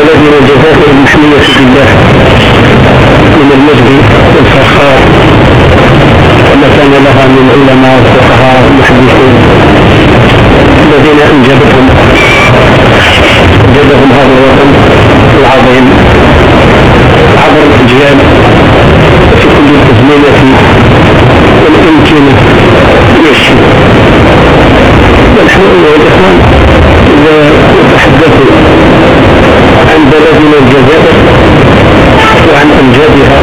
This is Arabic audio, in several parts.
وكان لبلدنا الجزائر المحمية بالله من المجد والفخار وما كان لها من علماء وفقهاء ومحدثين الذين أنجبتهم أنجبهم هذا الوطن العظيم عبر الأجيال في كل الازمنه والامكنه يشفي ونحن ايها الإخوان إذا نتحدث عن بلدنا الجزائر وعن أمجادها.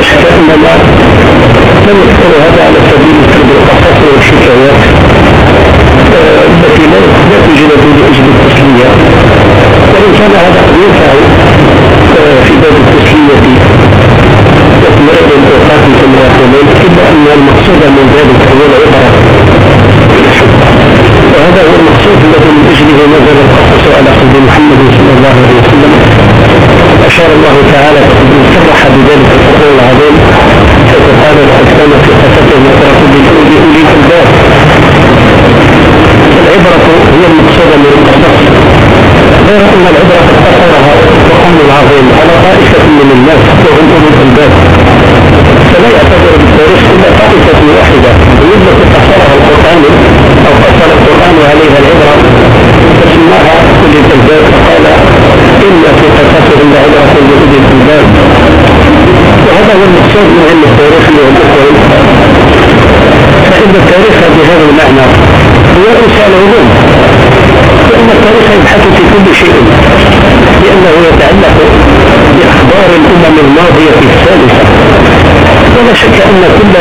أشهد اننا لم نذكر هذا على سبيل القصص والحكايات التي لا توجد لاجل التسلية. وإن كان هذا قد ينفع في باب التسلية وإكمال الأوقات كما يقولون إلا أن المقصود من ذلك هو العبرة. وهذا هو المقصود الذي من أجله نزل القصص على قلب محمد صلى الله عليه وسلم. أشار الله تعالى صرح بذلك القرآن العظيم. حيث قال كان في قصته عبرة لأولي الألباب. العبرة هي المقصودة من القصص غير أن العبرة قصرها القرآن العظيم على طائفة من الناس وهم أولي الألباب. فلا يعتبر بالتاريخ إلا طائفة واحدة. بالنسبة قصرها القرآن أو قصر القرآن عليها العبرة. فسماها أولي الألباب فقال إن في قصصهم لعبرة لأولي الألباب وهذا هو المقصود من علم التاريخ والأخوة فإن التاريخ بهذا المعنى هو إنسان علوم. لأن التاريخ يبحث في كل شيء. لأنه يتعلق بأخبار الأمم الماضية الثالثة. ولا شك أن كل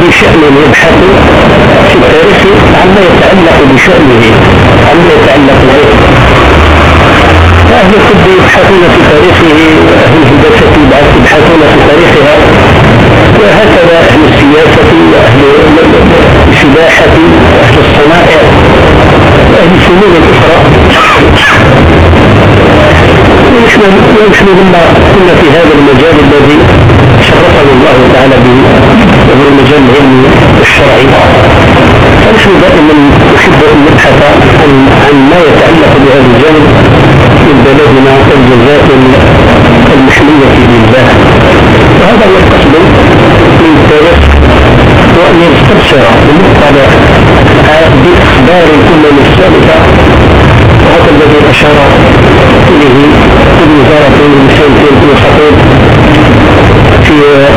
ذي شأن يبحث في التاريخ عما يتعلق بشأنه عما يتعلق به. أهل الطب يبحثون في تاريخه وأهل الهندسة يبحثون في تاريخها. وهكذا أهل السياسة وأهل السباحة وأهل الصنائع وأهل الفنون الأخرى. ونحن لما كنا في هذا المجال الذي شرفنا الله تعالى وهو المجال الشرعي. فنحن دائما نحب ان نبحث عن, ما يتعلق بهذا الجانب من بلدنا الجزائر المحمية بالله وهذا هو القصد من التاريخ وأن يستبشر بالمطلع بأخبار الأمم السابقة وهذا الذي أشار إليه ابن وزارة المسلمين بن الخطيب في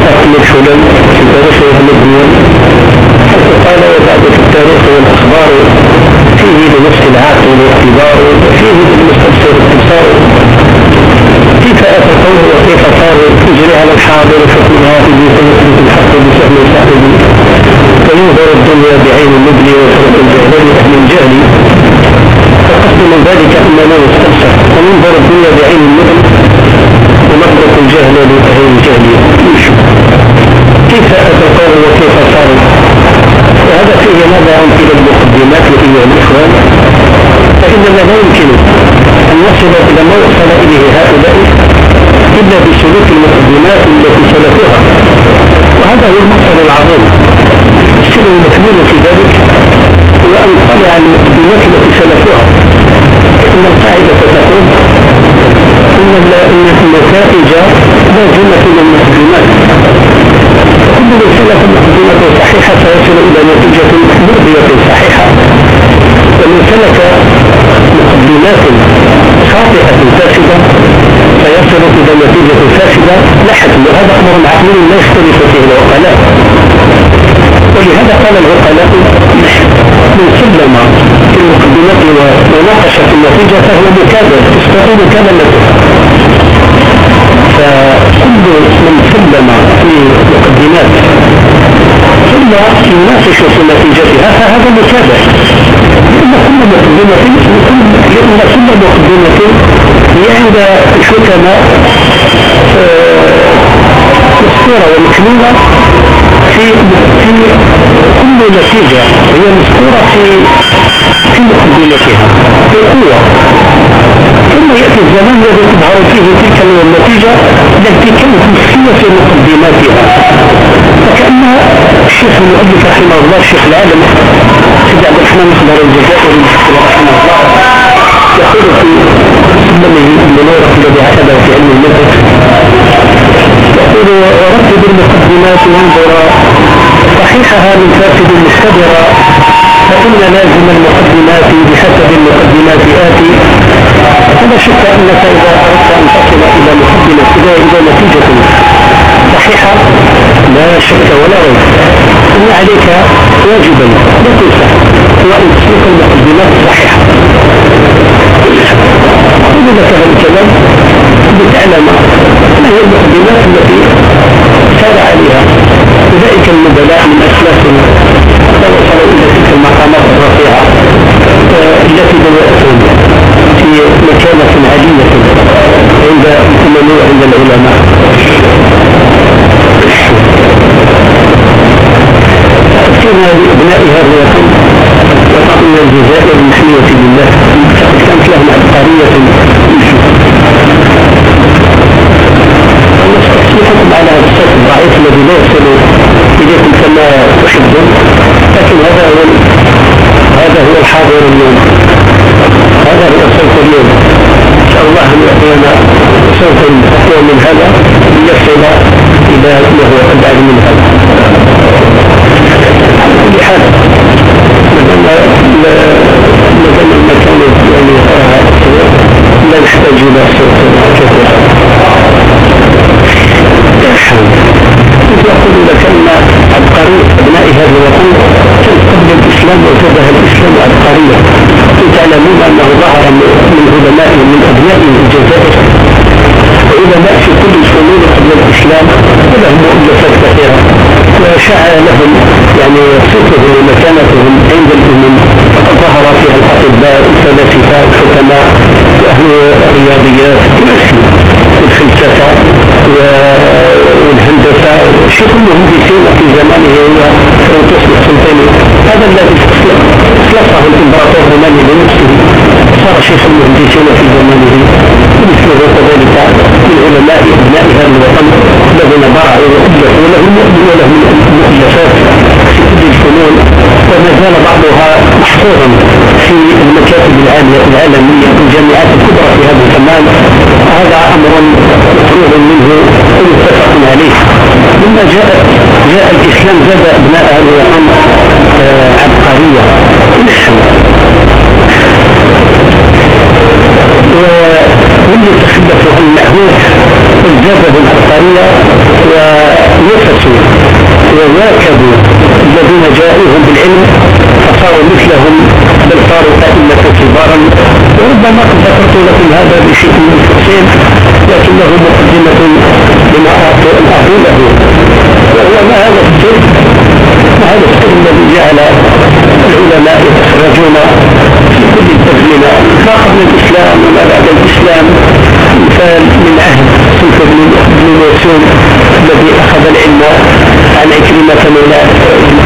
أقل الحلم في تاريخ قال وبعد في التاريخ والأخبار فيه لنفس العاقل الاعتبار وفيه للمستبصر الابصار كيف أتى القوم وكيف صاروا يجري على الحاضر حكمها في سنة الحق بسهم صاحبه وينظر الدنيا بعين النبل وفرق الجهل أهل الجهل والقصد من ذلك أننا نستبصر وننظر الدنيا بعين النبل. ونترك الجهل لأهل الجهل كيف القوم وكيف صاروا وهذا فيه نظر إلى المقدمات أيها الإخوان فإننا لا يمكن أن نصل إلى ما وصل إليه هؤلاء إلا بسلوك المقدمات التي سلكوها. وهذا هو المقصد العظيم. السر المكمول في ذلك هو أن نطلع المقدمات التي سلكوها. إن القاعدة تقول إن النتائج للمقدمات كل من سلك مقدمة صحيحة سيصل إلى نتيجة مرضية صحيحة. ومن سلك مقدمات خاطئة فاسدة فيصل إلى نتيجة فاسدة لا وهذا أمر عقلي لا يختلف فيه العقلاء. ولهذا قال العقلاء من سلم في المقدمات وناقش في النتيجة فهو مكابر تستطيع مكابرته فكل من سلم في مقدمات ثم يناقش في نتيجتها فهذا مكابر. إن كل مقدمة لأن كل مقدمة هي عند الحكماء آه، ومكنونة في كل نتيجة هي مسطورة في في مقدمتها. في قوة ثم يأتي الزمان الذي تظهر فيه تلك النتيجة التي كانت مخفية في مقدماتها فكأن الشيخ المؤلف رحمه الله الشيخ العالم سيد عبد الرحمن مخبر الجزائري رحمه الله يقول في سلمه المنورة الذي اعتبر في علم المدرك يقول ورتب المقدمات وانظر صحيحها من فاسد مستدرا فإن لازم المقدمات بحسب المقدمات آتي. ولا شك أنك إذا أردت أن تصل إلى مقدمة إلى إلى نتيجة صحيحة لا شك ولا ريب. أن عليك واجبا لا تنسى هو أن تسلك المقدمات الصحيحة. وإذا كان الكلام لتعلم ما هي المقدمات التي سار عليها. أولئك النبلاء من أسلاف وصلوا إلى تلك المقامات الرفيعة آه، التي بدأتهم في مكانة عالية عند الأمم عند العلماء. تفسيرنا لأبناء هذا الوطن وطن الجزائر المحمية لله كانت لهم عبقرية يحكم على الصوت الضعيف الذي لا يصل إليكم كما تحبون لكن هذا هو هذا هو الحاضر اليوم هذا هو صوت اليوم شاء الله أن يعطينا صوتا أقوى من هذا ليصل إلى ما هو أبعد من هذا على كل حال ما دام المكان يعني لا يحتاج إلى صوت كثير أن عبقرية أبناء هذا الوطن كانت قبل الإسلام وجدها الإسلام عبقرية. تعلمون أنه ظهر من علماء من أبناء الجزائر. علماء في كل الفنون قبل الإسلام ولهم مؤلفات كثيرة. وشاع لهم يعني صفهم ومكانتهم عند الأمم. ظهر فيها الأطباء الفلاسفة الحكماء وأهل الرياضيات والفلسفة والهندسة شيء كلهم بيسين في زمانه هو فرنتوس السلطاني هذا الذي اطلقه الإمبراطور الروماني بنفسه صار شيخ المهندسين في زمانه. مثله كذلك من علماء ابناء هذا الوطن الذين برعوا وألفوا ولهم ولهم مؤلفات في الفنون وما زال بعضها محفوظا في المكاتب العالمية الجامعات الكبرى في هذا الزمان هذا أمر مفروغ منه ومتفق عليه لما جاء جاء الإسلام زاد أبناء هذا الوطن آه، عبقرية وهم يتحدثوا عن المعهود ازدادوا العبقرية ونفسوا وواكبوا الذين جاءوهم بالعلم فصاروا مثلهم بل صاروا أئمة كبارا. وربما قد ذكرت لكم هذا بشيء من التفصيل لكنه مقدمة لما أقوله وهو ما هذا السر ما هذا السر الذي جعل العلماء يتخرجون في كل التزمنة ما قبل الإسلام وما بعد الإسلام مثال من عهد سلطة بن موسوم الذي أخذ العلم عن عكرمة مولى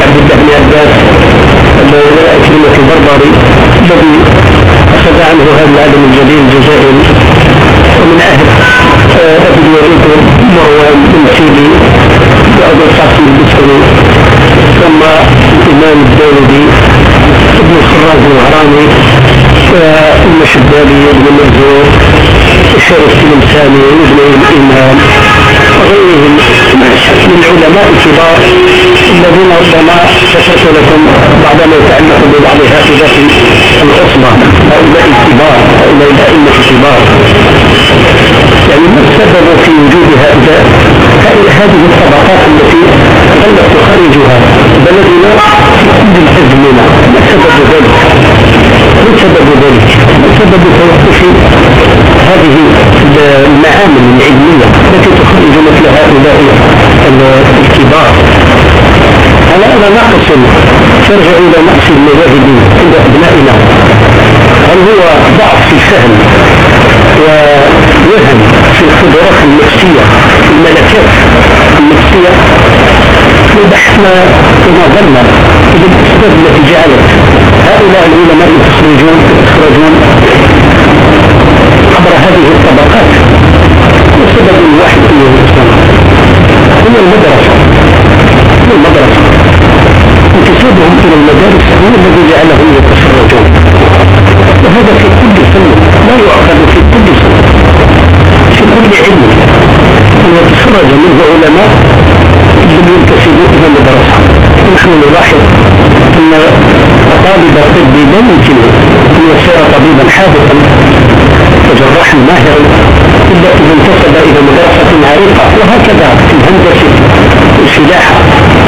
عبد الله بن عباس مولى عكرمة البربري الذي أخذ عنه هذا العالم الجليل الجزائري الخراج الوهراني والمشدالي ابن مرزوق الشرف الإنساني وابن الإمام وغيرهم من العلماء الكبار الذين ربما ذكرت لكم بعض ما يتعلق ببعض هؤلاء العصبة هؤلاء الكبار هؤلاء الأئمة الكبار. يعني ما السبب في وجود هؤلاء هذه الطبقات التي ظلت تخرجها بلدنا في كل الأزمنة ما سبب ذلك؟ ما سبب ذلك؟ ما سبب توقف هذه المعامل العلمية التي تخرج مثل هؤلاء الكبار؟ أنا أنا ناقص ترجع إلى نقص المواهب عند أبنائنا هو ضعف في الفهم ووهن في القدرات النفسية الملكات النفسية وبحثنا ونظرنا إلى الأسباب التي جعلت. هؤلاء العلماء يخرجون يخرجون عبر هذه الطبقات. وسبب واحد هو المدرسة. هو المدرسة. انتسابهم إلى المدارس هو الذي جعلهم يتفرجون وهذا في كل فن لا يؤخذ في كل فن. علم يتفرج منه علماء لم ينتسبوا إلى المدرسة نحن نلاحظ أن طالب الطب لا يمكن أن يصير طبيبا حاذقا وجراحا ماهرا إلا إذا انتسب إلى مدرسة عريقة. وهكذا في الهندسة والفلاحة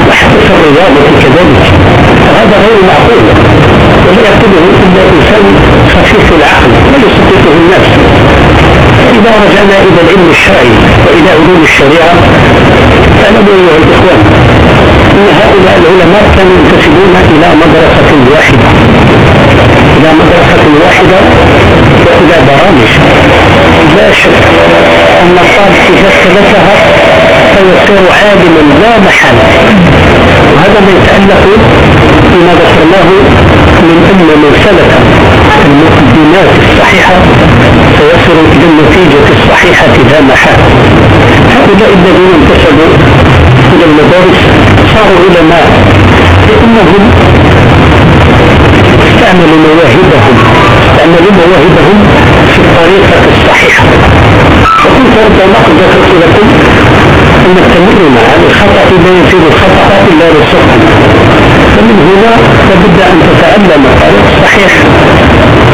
وحتى في الرياضة كذلك. فهذا غير معقول. ولا يقوله إلا إنسان خفيف العقل لا يستطيعه الناس. فإذا رجعنا إلى العلم الشرعي وإلى علوم الشريعة فاعلموا أيها الإخوان أن هؤلاء العلماء كانوا ينتسبون إلى مدرسة واحدة. إلى مدرسة واحدة وإلى برامج. لا شك أن الطالب إذا سلكها فيصير عالما لا محالة. وهذا ما يتعلق بما ذكرناه من أن من سلك المقدمات الصحيحة. سيصل إلى النتيجة الصحيحة لا محالة هؤلاء الذين انتسبوا إلى المدارس صاروا علماء لأنهم استعملوا مواهبهم استعملوا مواهبهم في الطريقة الصحيحة. وكنت ربما قد ذكرت لكم أن التمرن على الخطأ لا يزيد الخطأ إلا رسوخا. فمن هنا لابد أن تتعلم الطريق الصحيح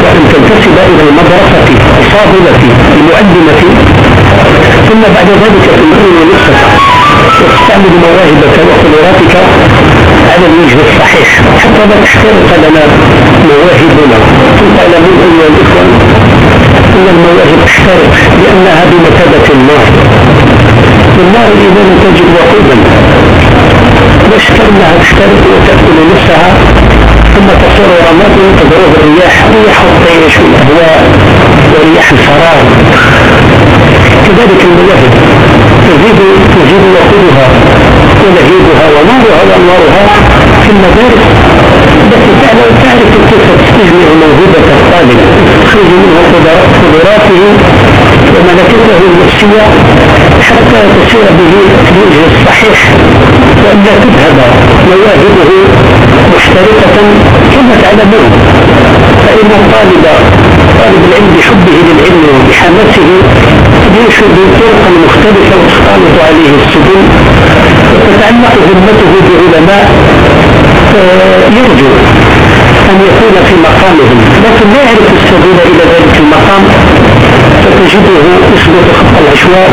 وأن تنتسب إلى المدرسة الفاضلة المعلمة ثم بعد ذلك تمرن نفسك. وتستعمل مواهبك وقدراتك على الوجه الصحيح. حتى لا تحترق لنا مواهبنا. تعلمون أيها الإخوة أن المواهب تحترق لأنها بمثابة النار والنار إذا تجد وقودا لا شك أنها تحترق وتأكل نفسها. ثم تصير رماد تضرب الرياح رياح الطيش والأهواء ورياح الفراغ. كذلك المواهب تزيد تزيد وقودها ولهيبها ونارها وأنوارها في المدارس. التي تعرف كيف تستجمع موهبة الطالب. تخرج منه قدراته وملكته النفسية حتى تسير به الوجه الصحيح. وأن لا تذهب مواهبه محترقة كما تعلمون. فإن الطالب طالب العلم بحبه للعلم وبحماسه ينشد طرقا مختلفة وتختلط عليه السبل وتتعلق همته بعلماء يرجو أن يكون في مقامهم لكن لا يعرف السبيل إلى ذلك المقام. فتجده يثبت خط العشواء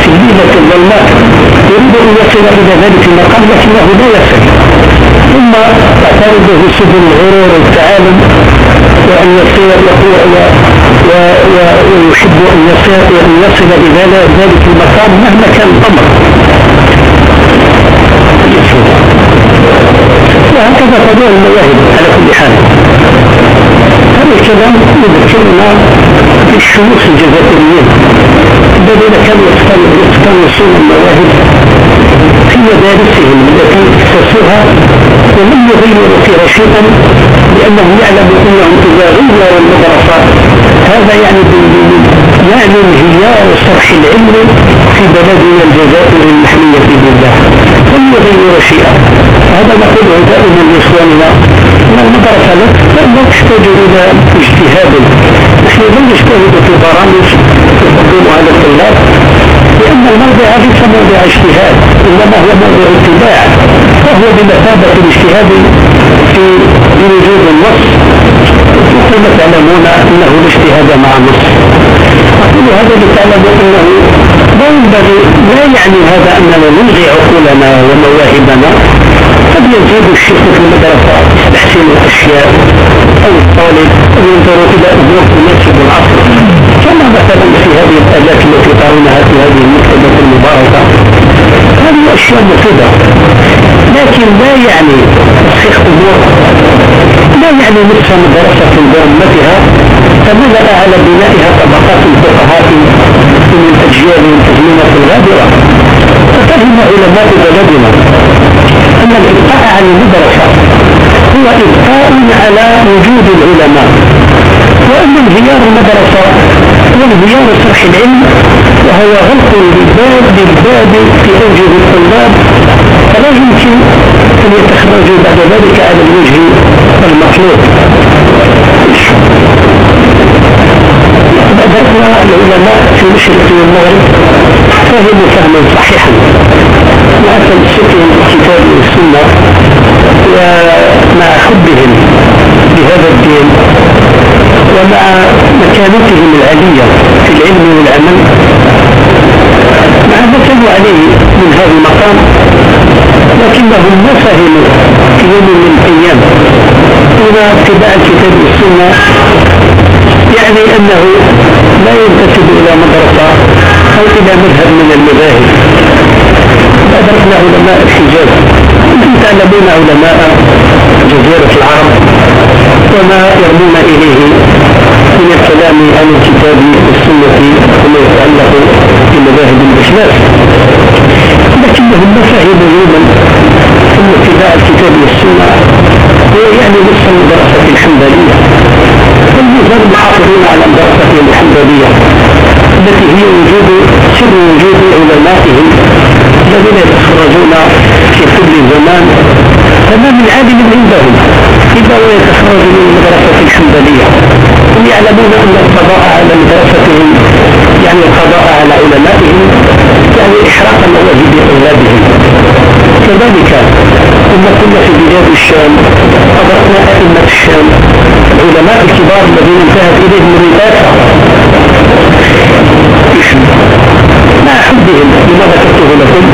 في الليلة الظلماء يريد أن يصل إلى ذلك المقام لكنه لا يصل. ثم تعترضه سبل الغرور والتعالم وأن يصير ويحب أن يصل أن يصل إلى ذلك المقام مهما كان الأمر. وهكذا طبيعي المواهب على كل حال. هذا الكلام يذكرنا بالشيوخ الجزائريين الذين كانوا يقتنصون المواهب في مدارسهم التي اسسوها ولم يغيروا فيها شيئا. لانهم يعلموا إنهم اذا غيروا المدرسة هذا يعني يعني انهيار صرح العلم في بلدنا الجزائر المحمية بالله. لم يغيروا شيئا. هذا نقوله دائما لاخواننا ان المدرسة لا تحتاج إلى اجتهاد. نحن لا نجتهد في برامج تقدمها للطلاب لأن الموضع ليس موضع اجتهاد إنما هو موضع اتباع. فهو بمثابة الاجتهاد في وجود النص. كما تعلمون أنه الاجتهاد مع النص. أقول هذا لتعلموا أنه لا ينبغي لا يعني هذا أننا نلغي عقولنا ومواهبنا. قد يزيد الشيخ في المدرسة تحسين الأشياء أو الطالب ينظر إلى أمور تناسب العصر. كما مثلا في هذه الآلات التي ترونها في هذه المكتبة المباركة. هذه أشياء مفيدة لكن لا يعني تصحيح أمور لا يعني نصف مدرسة برمتها فملأ على بنائها طبقات الفقهاء من الأجيال الأزمنة الغابرة. ففهم علماء بلدنا. أن الإبقاء على المدرسة هو إبقاء على وجود العلماء. وأن انهيار المدرسة هو انهيار صرح العلم وهو غلق للباب للباب في أوجه الطلاب فلا يمكن أن يتخرجوا بعد ذلك على الوجه المطلوب. ذكر العلماء في المشرق والمغرب فهموا فهما صحيحا مع تمسكهم بالكتاب والسنة ومع حبهم بهذا الدين ومع مكانتهم العالية في العلم والعمل. مع ما كانوا عليه من هذا المقام لكنهم ما فهموا في يوم من الأيام أن اتباع الكتاب والسنة يعني أنه لا ينتسب إلى مدرسة أو إلى مذهب من المذاهب. أدركنا علماء الحجاز. أنتم تعلمون علماء جزيرة العرب وما يرمون إليه من الكلام عن الكتاب والسنة وما يتعلق بمذاهب الإسلام لكنهم ما فهموا يوما أن اتباع الكتاب والسنة هو يعني نصف المدرسة الحنبلية. والمزال محافظين على المدرسة الحنبلية. التي هي وجود سر وجود علمائهم الذين يتخرجون في كل زمان فما من عالم عندهم إلا ويتخرج من المدرسة الحنبلية. هم يعلمون أن القضاء على مدرستهم يعني القضاء على علمائهم يعني إحراق مواهب أولادهم. كذلك ثم كنا في بلاد الشام أدركنا أئمة الشام العلماء الكبار الذين انتهت إليهم الرئاسة مع حبهم لما ذكرته لكم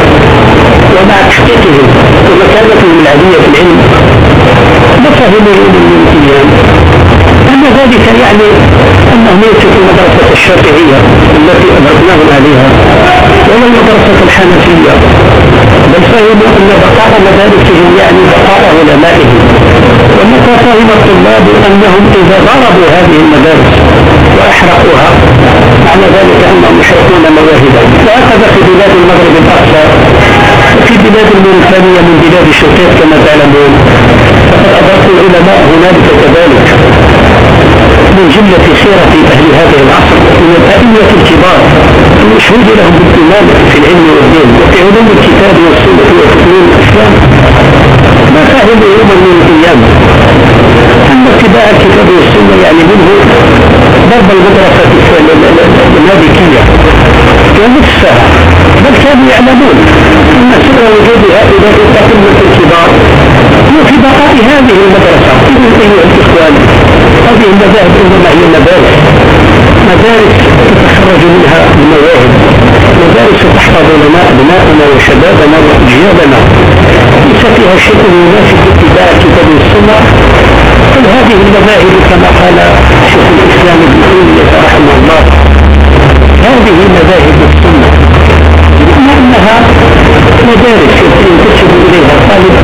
ومع تحقيقهم ومكانتهم العادية في العلم. ما فهموا يوم من الأيام أن ذلك يعني أنهم ليسوا في المدرسة الشافعية التي أدركناهم عليها ولا المدرسة الحنفية. بل أن بقاء مدارسهم يعني بقاء علمائهم ومتى فهم الطلاب أنهم إذا ضربوا هذه المدارس وأحرقوها معنى ذلك أنهم يحرقون مواهبهم. وهكذا في بلاد المغرب الأقصى وفي بلاد الموريتانية من بلاد الشتات كما تعلمون. فقد أدركوا العلماء هنالك كذلك. من جملة سيرة أهل هذا العصر من الأئمة الكبار المشهود لهم بالإمامة في العلم والدين وفي علوم الكتاب والسنة وتكوين الإسلام. ما فهموا يوما من الأيام؟ أن اتباع الكتاب والسنة يعني منه ضرب المدرسة المالكية ونفسها بل كانوا يعلمون أن سر وجود هؤلاء الأئمة الكبار في بقاء هذه المدرسة. أيها الإخوان هذه المذاهب إنما هي مدارس مدارس تتخرج منها المواهب. مدارس تحفظ لنا أبناءنا وشبابنا وأجيالنا. ليس فيها شيء ينافي اتباع كتاب السنة. بل هذه المذاهب كما قال شيخ الإسلام ابن تيمية رحمه الله هذه مذاهب السنة. بما أنها مدارس ينتسب إليها. الطالب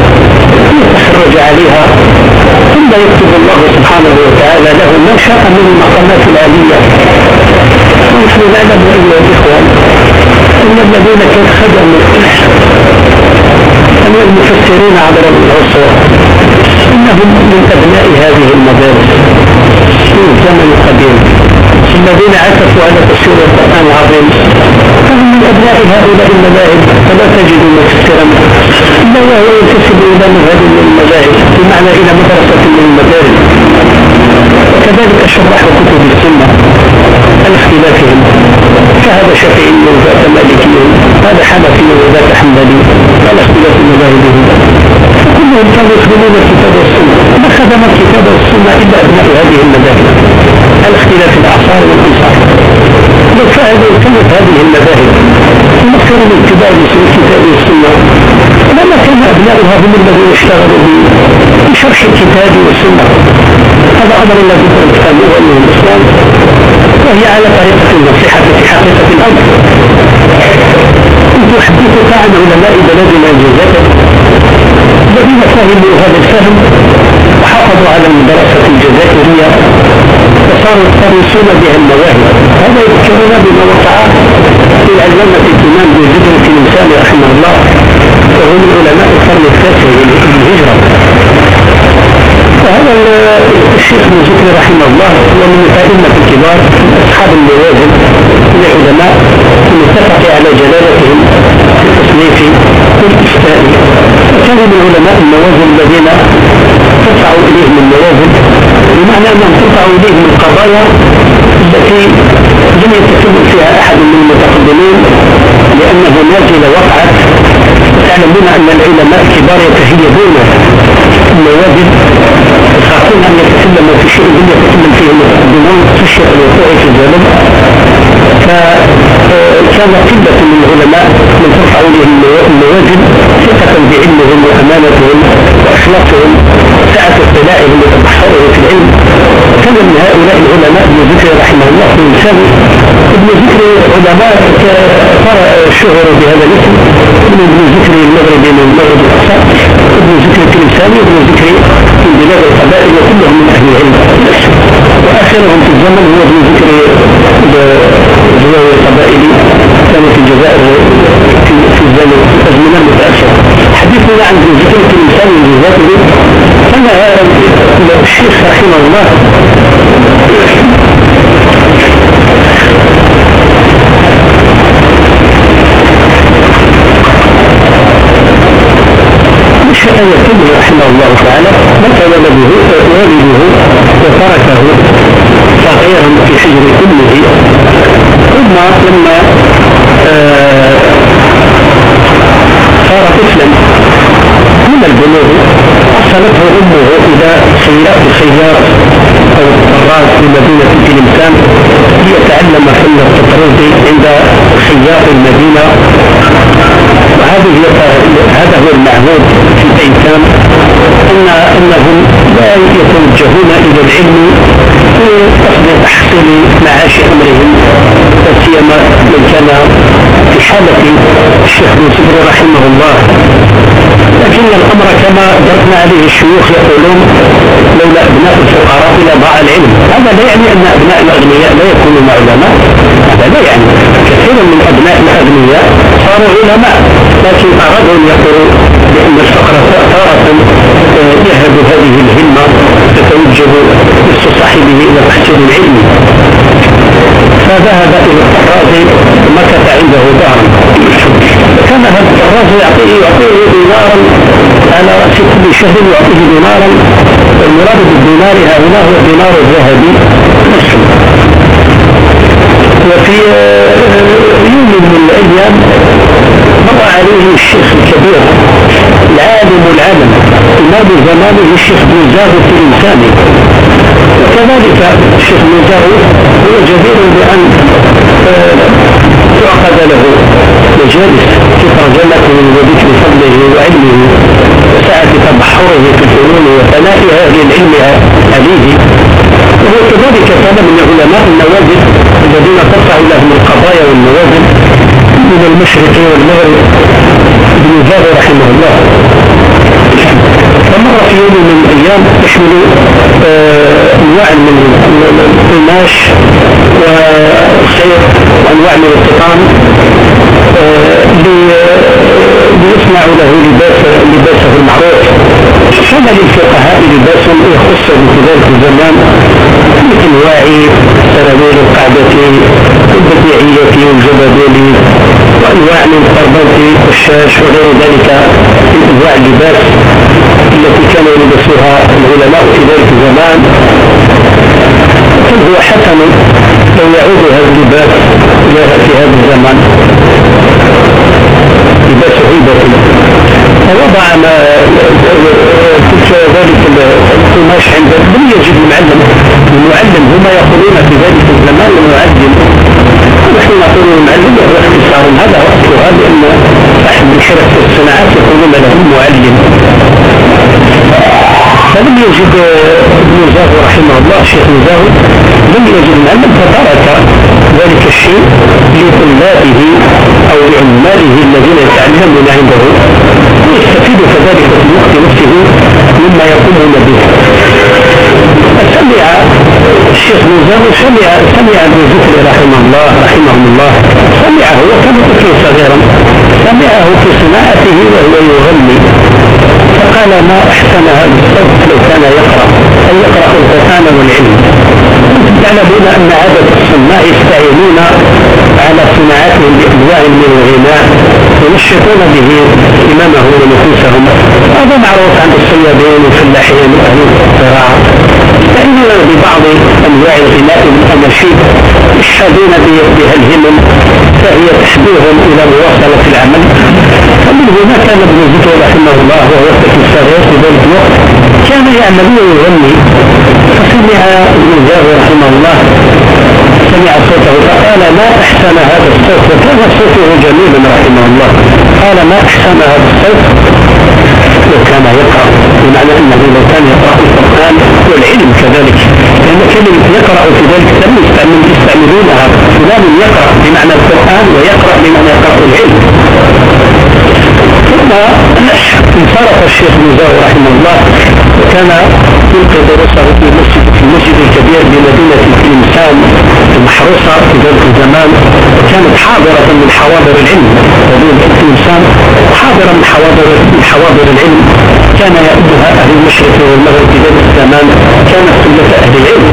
يتخرج عليها. ثم يكتب الله سبحانه وتعالى له ما شاء من المقامات العالية ونحن نعلم أيها الإخوان أن الذين كان خدموا أن المفسرين عبر العصور. إنهم من أبناء هذه المدارس. في الزمن القديم الذين عكفوا على تفسير القرآن العظيم. فهم من أبناء هؤلاء المذاهب؟ فلا تجد مفسرا. إلا وهو ينتسب إلى مذهب من المذاهب بمعنى إلى مدرسة من المدارس. وكذلك شرح كتب السنة. عن اختلافهم فهذا شافعي وذاك مالكي. هذا حنفي وذاك حنبلي. على اختلاف مذاهبهم. كلهم كانوا يخدمون الكتاب والسنة ما خدم الكتاب والسنة إلا أبناء هذه المذاهب. على اختلاف الأعصار والأنصار. فعلوا كانت هذه المذاهب ثم كانوا من اتباع الكتاب والسنة لما كان أبناؤها هم الذين اشتغلوا بشرح الكتاب والسنة. هذا أمر الذي تفهموه أنه الإسلام وهي على طريقة النصيحة في حقيقة الأمر. كنت أحدثك عن علماء بلدنا الجزائر الذين فهموا هذا الفهم وحافظوا على المدرسة الجزائرية صاروا يقترصون بها المواهب. هذا يذكرنا بما وقع في علامة الإمام بن في الإنسان رحمه الله. وهو من علماء القرن التاسع للهجرة. وهذا الشيخ ابن زكري رحمه الله هو من الأئمة الكبار أصحاب الموازن من المتفق على جلالتهم في التصنيف والإفتاء وكانوا من علماء الموازن الذين ترفع إليهم الموازن بمعنى أنهم ترفع إليهم القضايا التي لم يتكلم فيها أحد من المتقدمين لأنه نازل وقعت تعلمون أن العلماء الكبار يتهيبون الموازن يخافون أن يتكلموا في شيء لم يتكلم فيه المتقدمون خشية الوقوع في الظلم. فكان قلة من العلماء من ترفع إليهم الموازن ثقة بعلمهم وأمانتهم وأخلاقهم. سعة اطلاعهم وتبحرهم في العلم. كان من هؤلاء العلماء ابن ذكر رحمه الله في إنسان ابن ذكر علماء الشهر بهذا الاسم. من ابن ذكر المغربي من المغرب الأقصى. ابن ذكر التلمساني ابن ذكر من بلاد القبائل وكلهم من أهل العلم. وآخرهم في الزمن هو ابن ذكر الزواوي القبائلي كان في الجزائر في, في الزمن في المتأخرة. حديثنا عن ابن ذكر التلمساني الجزائري كان الشيخ رحمه الله. نشأ يتم رحمه الله تعالى مات ولده والده وتركه صغيرا في حجر امه ثم لما آه صار طفلا من البلوغ أرسلته أمه إلى سيارة سيارة أو الطراز في مدينة تلمسان ليتعلم فن التطريز عند سيار المدينة. وهذه هذا هو المعهود في الإنسان. أن أنهم لا يتوجهون إلى العلم بقصد تحصيل معاش أمرهم سيما من كان في حالة الشيخ بن رحمه الله. لكن الأمر كما درسنا عليه الشيوخ يقولون لولا أبناء الفقراء لضاع العلم. هذا لا يعني أن أبناء الأغنياء لا يكونون علماء هذا لا يعني. كثير من أبناء الأغنياء صاروا علماء. لكن أرادوا أن يقولوا بأن الفقر تارة يهب هذه الهمة تتوجه نفس صاحبه إلى تحصيل العلم. فذهب إلى الطراز مكث عنده دارا هذا الطراز يعطيه يعطيه دينارا على رأس كل شهر يعطيه دينارا. المراد بالدينار هؤلاء هو الدينار الذهبي وفي يوم من الأيام مر عليه الشيخ الكبير العالم العالم إمام زمانه الشيخ بن زاهد الإنساني وكذلك الشيخ بن زاهد هو جدير بأن تعقد له مجالس في ترجمته وذكر فضله وعلمه وسعة تبحره في الفنون وثناء أهل العلم عليه. وهو كذلك كان من علماء النوازل الذين ترفع لهم القضايا والنوازل من المشرق والمغرب. ابن جابر رحمه الله. فمر في يوم من الأيام يحمل انواع من القماش والخير وانواع من القطان ليصنع له لباس لباسه المعروف. كان للفقهاء لباس يخص في ذلك الزمان من انواع سراويل القعدة البديعية والجبابيل وأنواع من القربات والشاش وغير ذلك من أنواع اللباس. كان يلبسها العلماء في ذلك الزمان. هو حسن لو يعود هذا اللباس في هذا الزمان. لباس عيدة فوضع ما ذلك القماش عند لم يجد المعلم. المعلم هما يقولون في ذلك الزمان المعلم ونحن نقول المعلم هو اختصار. هذا اصلها لأن صاحب الحرف والصناعات يقولون له المعلم. فلم يجد ابن زاهو رحمه الله الشيخ زاهو لم يجد المعلم فترك ذلك الشيء لطلابه أو لعماله الذين يتعلمون عنده. ويستفيد كذلك في الوقت نفسه مما يقومون به. فسمع الشيخ نزار سمع سمع ابن زكري رحمه الله رحمه الله سمعه وكان طفلا صغيرا سمعه في صناعته وهو يغني. فقال ما أحسن هذا الصوت لو كان يقرأ. أن يقرأ القرآن والعلم. تعلمون أن عاده الصناع يستعينون على صناعتهم بانواع من الغناء ينشطون به إمامهم ونفوسهم. هذا معروف عند الصيادين والفلاحين واهل الزراعة. يستعينون ببعض أنواع الغناء والاناشيد يشهدون بها الهمم فهي تحديهم إلى مواصلة العمل. فمن هنا كان ابن زكي رحمه الله وهو طفل صغير في ذلك الوقت كان يعمل ويغني فسمع ابن جابر رحمه الله سمع صوته فقال ما أحسن هذا الصوت؟ وكان صوته جميلا رحمه الله قال ما أحسن هذا الصوت؟ لو كان يقرأ بمعنى أنه لو كان يقرأ القرآن والعلم كذلك لأن كلمة يقرأ في ذلك لم يستعمل يستعملونها فلان يقرأ بمعنى القرآن ويقرأ بمعنى يقرا العلم ثم انصرف الشيخ مزاو رحمه الله وكان يلقي دروسه في المسجد في المسجد الكبير بمدينه الإنسان المحروسه في ذلك الزمان. كانت حاضرة من حواضر العلم. مدينه الإنسان حاضرة من حواضر من حواضر العلم. كان يؤدها أهل المشرق والمغرب في ذلك الزمان. كانت سنة أهل العلم.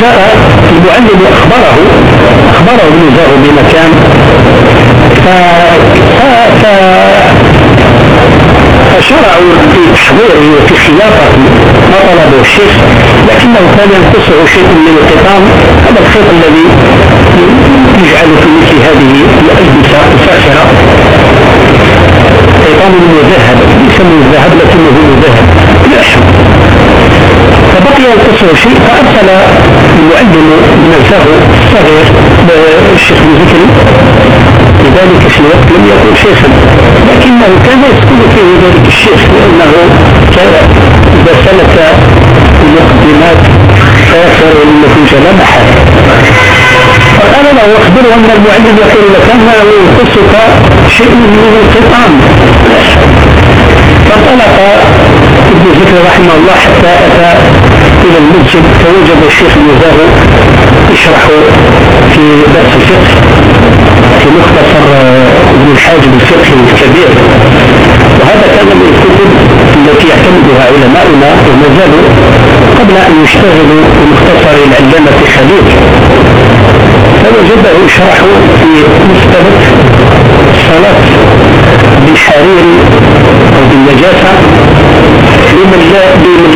جاء المعلم أخبره أخبره ابن بمكان. فشرعوا في تحضيره وفي خلافه ما طلبه الشيخ لكنه كان ينقصه شيء من الخطام هذا الخيط الذي يجعل في مثل هذه الألبسة الفاخرة خيطان مذهب ليس من الذهب لكنه مذهب فبقي ينقصه شيء فأرسل المعلم نفسه الصغير الشيخ بن لذلك في وقت لم يكن شيخا. لكنه كان يسكن فيه ذلك الشيخ لأنه كان إذا سلك المقدمات فاخر النتيجة لا فقال له اخبره أن المعلم يقول لك أنه ينقصك شيء من القطعان فانطلق ابن ذكر رحمه الله حتى أتى إلى المسجد فوجد الشيخ المزاهو يشرح في درس الفقه في مختصر ابن الحاجب الفقهي الكبير. وهذا كان من الكتب التي يعتمدها علماؤنا وما زالوا قبل أن يشتغلوا بمختصر العلامة خليل. فوجده يشرح في مستند الصلاة بالحرير أو بالنجاسة لمن,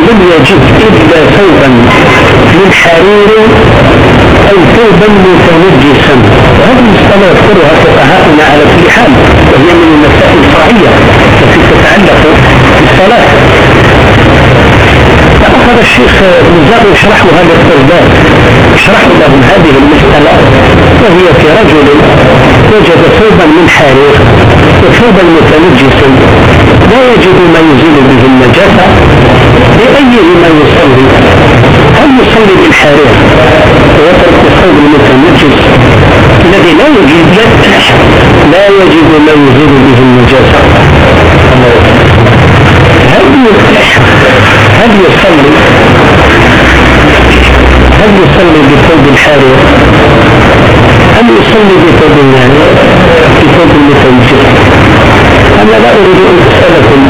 لم يجد إلا ثوبا من حرير أو ثوبا متنجسا وهذه المسألة يذكرها فقهاؤنا على كل حال وهي من المسائل الفرعية التي تتعلق بالصلاة. فأخذ الشيخ ابن زاغ يشرح هذا الثوبات يشرح لهم هذه المسألة. وهي في رجل وجد ثوبا من حرير وثوبا متنجسا لا يجد ما يزيل به النجاسة. بأيهما يصلي؟ هل يصلي بالحرير ويترك الثوب المتنجس؟ الذي لا يجد لا يجد ما يزيل به النجاسة. هل هل يصلي؟ هل يصلي بثوب الحرير هل يصلي بثوب بثوب المتنجس أنا لا أريد أن أسألكم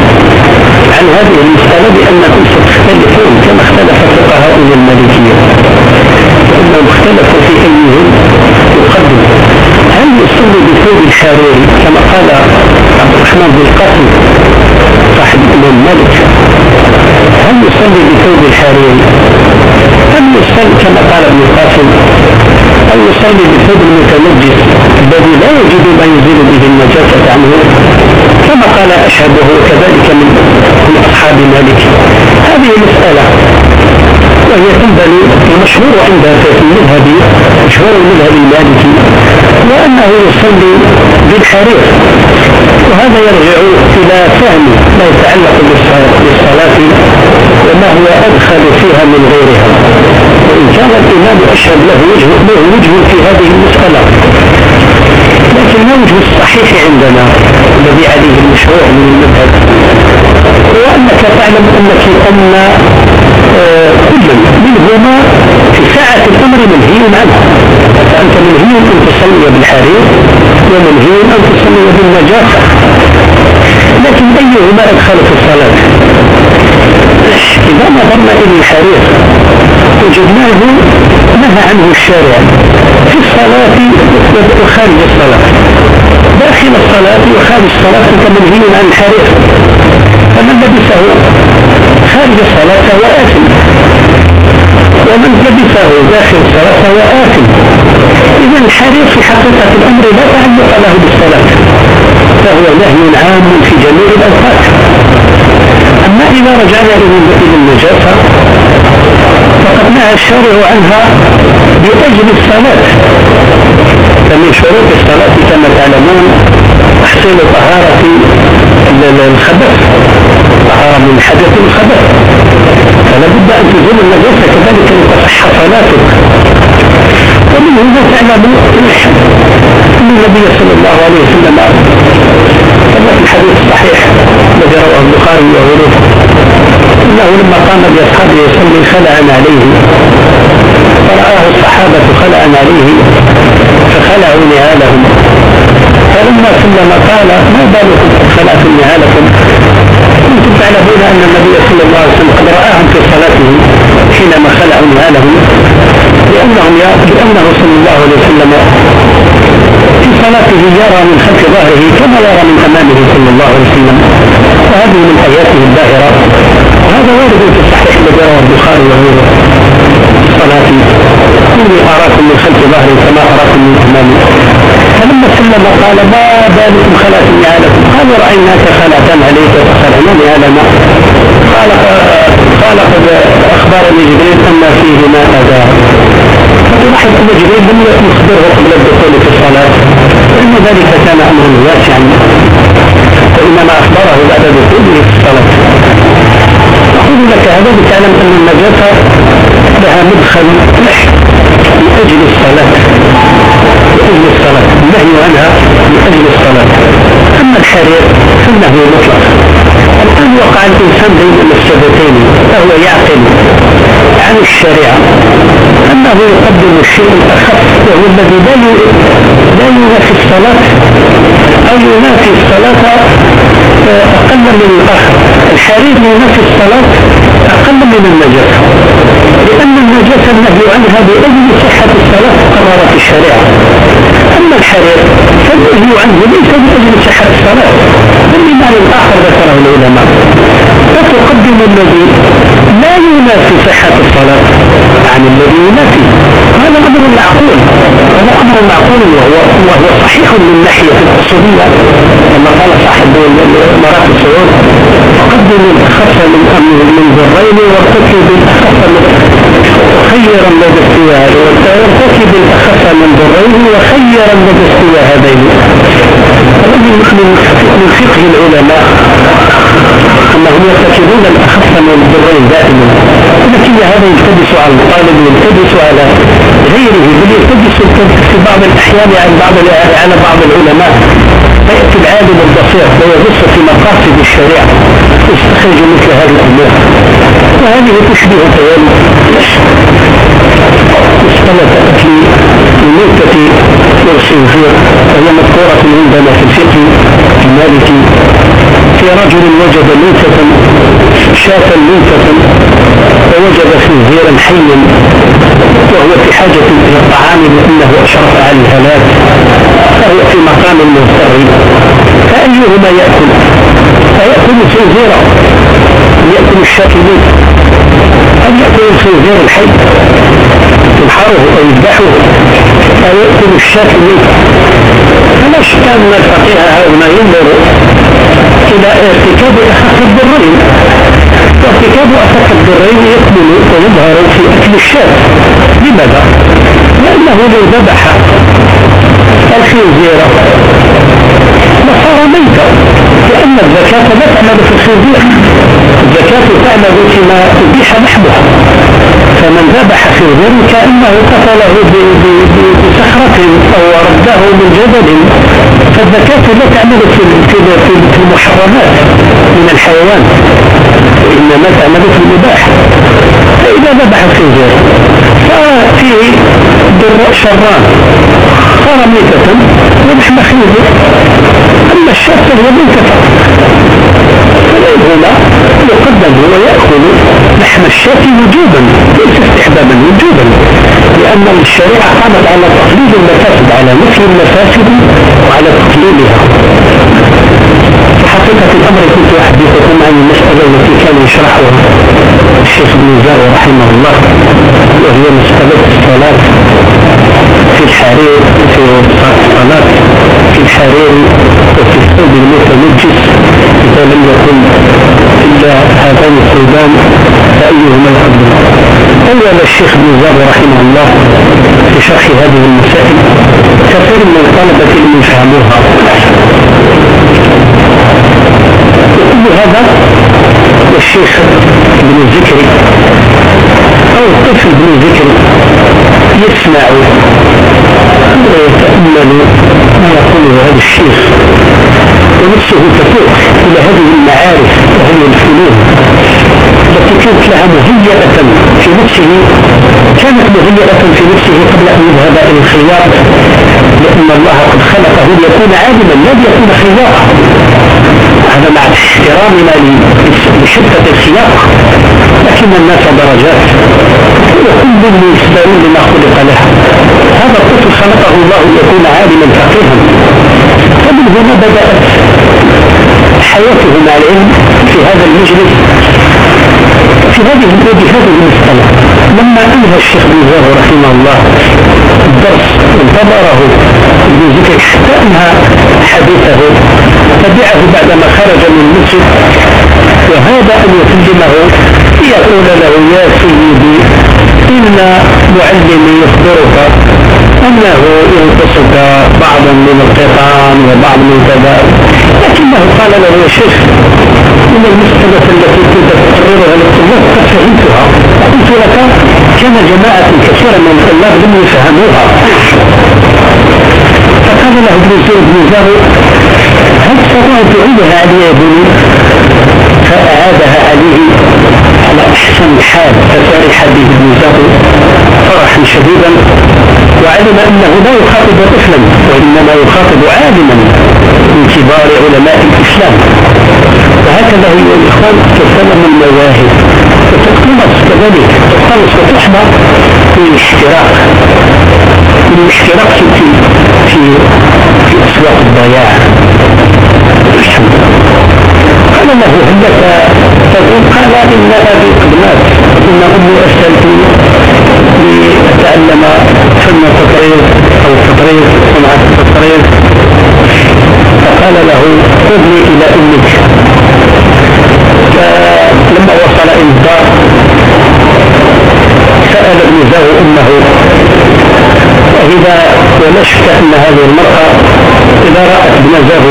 عن هذه المسألة بأنكم ستختلفون كما اختلف فقهاء المالكية. فإنهم اختلفوا في أيهم يقدم. هل يصلي بثوب الحريري كما قال عبد الرحمن بن القاسم صاحب الإمام مالك. هل يصلي بثوب الحريري هل يصلي كما قال ابن القاسم؟ أو يصلي بثوب المتنجس الذي لا يجد ما يزيل به النجاسة عنه؟ كما قال أشهده كذلك من أصحاب مالك. هذه مسألة وهي تنبني المشهور عند المذهب مشهور المذهب المالكي وأنه يصلي بالحرير. وهذا يرجع إلى فهم ما يتعلق بالصلاة وما هو أدخل فيها من غيرها. وإن كان الإمام أشهد له وجه, له وجه في هذه المسألة. لكن الوجه الصحيح عندنا الذي عليه المشروع من المذهب؟ وأنك تعلم أنك أن آه، كل منهما في ساعة الأمر منهي عنه. فأنت منهي أن تصلي بالحرير ومنهي أن تصلي بالنجاسة. لكن أيهما أدخل في الصلاة؟ إذا نظرنا إلى الحرير وجدناه نهى عنه الشارع. في الصلاة وخارج الصلاة. داخل الصلاة وخارج الصلاة أنت منهي عن الحرير. فمن لبسه خارج الصلاة فهو آثم. ومن لبسه داخل الصلاة فهو آثم. إذا الحرير في حقيقة الأمر لا تعلق له بالصلاة. فهو نهي عام في جميع الأوقات. أما إذا رجعنا إلى النجاسة فقد نهى الشارع عنها بأجل الصلاة فمن شروط الصلاة كما تعلمون تحصيل طهارة الخبث. طهارة من حدث الخبث. فلا بد أن تزول النجاسة كذلك لتصح صلاتك. ومن هنا تعلم أن النبي صلى الله عليه وسلم كما في الحديث الصحيح الذي رواه البخاري وغيره إنه لما قام بأصحابه يصلي خلعا عليه فرآه الصحابة خلعا عليه فخلعوا نعالهم فلما سلم قال ما بالكم خلعتم نعالكم كنتم تعلمون أن النبي صلى الله عليه وسلم قد رآهم في صلاته حينما خلعوا نعالهم لأنهم لأنه صلى الله عليه وسلم في صلاته يرى من خلف ظهره كما يرى من أمامه صلى الله عليه وسلم. وهذه من آياته الباهرة وهذا وارد في الصحيح الذي رواه البخاري وغيره. صلاتي إني أراكم من خلف ظهري كما أراكم من أمامي. فلما سلم قال ما بالكم خلات نعالكم قالوا رأيناك خلات عليك وخلعنا نعالنا قال قال قد أخبرني جبريل أن فيهما أذى لاحظ أن جبريل لم يخبره قبل الدخول في الصلاة. لأن ذلك كان أمرا واسعا. وإنما أخبره بعد دخوله في الصلاة. أقول لك هذا لتعلم أن النجاة لها مدخل لأجل الصلاة. لأجل الصلاة. النهي عنها لأجل الصلاة. أما الحرير فإنه مطلق. الآن وقع الإنسان بين المفسدتين فهو يعقل عن الشريعة أنه يقدم الشيء الأخف وهو الذي لا ينافي الصلاة أو ينافي الصلاة أقل من الآخر الحرير ينافي الصلاة أقل من النجاسة لأن النجاسة النهي عنها بأجل صحة الصلاة قررت الشريعة. أما الحرير فالنهي عنه ليس بأجل صحة الصلاة بل لمعنى آخر ذكره العلماء. فتقدم الذي لا ينافي صحة الصلاة. عن الذي ينافي. هذا أمر معقول. هذا أمر معقول وهو, وهو صحيح من ناحية الأصولية. كما قال صاحب مرات السعود قدم الأخف من أمر من ذرين وارتكب الأخف من خيرا لدى استواء وارتكب الأخف من ذرين وخيرا لدى استواء هذين الذي من فقه العلماء أنهم يرتكبون الأخف من الضرين دائما. لكن هذا يلتبس على الطالب يلتبس على غيره بل يلتبس في بعض الأحيان عن بعض على بعض العلماء. فيأتي العالم البصير ويبص في مقاصد الشريعة يستخرج مثل هذه الأمور. وهذه تشبه كذلك مسألة أكل الميتة والخنزير وهي مذكورة عندنا في الفقه المالكي في رجل وجد ميتة شاة ميتة ووجد خنزيرا حيا وهو في حاجة إلى الطعام لأنه أشرف على الهلاك فهو في مقام المضطر فأيهما يأكل؟ فيأكل الخنزير يأكل الشاة الميت أو يأكل الخنزير الحي. ينحره أو يذبحه. أو يأكل الشاة الميت فلا شك أن الفقيه هنا ينظر إلى ارتكاب أخف الضرين وارتكاب أخف الضرين يقبل ويظهر في أكل الشاة. لماذا؟ لأنه لو ذبح الخنزير لصار ميتا لأن الزكاة لا تعمل في الخنزير الزكاة تعمل فيما أبيح لحمها فمن ذبح خنزير كأنه قتله بصخرة أو رده من جبل. فالزكاة لا تعمل في المحرمات من الحيوان. إنما تعمل في المباح. فإذا ذبح الخنزير ففيه شران. صار ميتة ولحم خنزير أما الشاة فهي ميتة هنا يقدم هو يأكل لحم الشاة وجوبا ليس استحبابا وجوبا. لأن الشريعة قامت على تقليل المفاسد على نفي المفاسد وعلى تقليلها. حقيقة الأمر كنت أحدثكم عن المسألة التي كان يشرحها الشيخ ابن زاوي رحمه الله وهي مسألة الصلاة. في الحرير في الصلاة في الحرير وفي الثوب المتنجس إذا لم يكن إلا هذان الثوبان فأيهما يقدم أول الشيخ ابن زاوي رحمه الله في شرح هذه المسائل كثير من الطلبة اللي يفهموها. هذا الشيخ ابن الذكري أو الطفل ابن الذكري يسمع ويتأمل ما يقوله هذا الشيخ ونفسه تفوق إلى هذه المعارف وهي الفنون التي كانت لها مهيئة في نفسه كانت مهيئة في نفسه قبل أن يذهب إلى الخياط لأن الله قد خلقه ليكون عالما لا ليكون خياطا هذا مع احترامنا لشدة الخياط لكن الناس درجات. وكل يستوي لما خلق له. هذا الطفل خلقه الله ليكون عالما فقيها. فمن هنا بدأت حياته مع العلم في هذا المجلس. في هذه بهذه المسألة لما أنهى الشيخ بن زاهر رحمه الله الدرس انتظره ابن حتى أنهى حديثه تبعه بعدما خرج من المسجد وهذا أن يكلمه يقول له يا سيدي إن معلمي يخبرك أنه ينقصك بعضا من القطعان وبعض من كذا لكنه قال له يا شيخ إن المسألة التي كنت تقررها للطلاب قد فهمتها قلت لك كان جماعة كثيرة من الطلاب لم يفهموها. فقال له ابن زيد بن هل تستطيع تعيدها علي يا بني فأعادها عليه على أحسن حال ففرح به ابن فرحا شديدا وعلم أنه لا يخاطب طفلا وإنما يخاطب عالما من كبار علماء الإسلام. وهكذا هي الإخوان تسلم المواهب. وتقتنص كذلك تقتنص وتحضر من الاحتراق من الاحتراق في في في أسواق الضياع. قال له لك تقول قال إن أبي قد مات إن أمي أرسلتني لأتعلم فن التطريز أو التطريز صنعة التطريز فقال له خذني إلى أمك. فلما وصل إلى الدار سأل ابن زاو أمه وإذا ولا شك أن هذه المرأة إذا رأت ابن زاو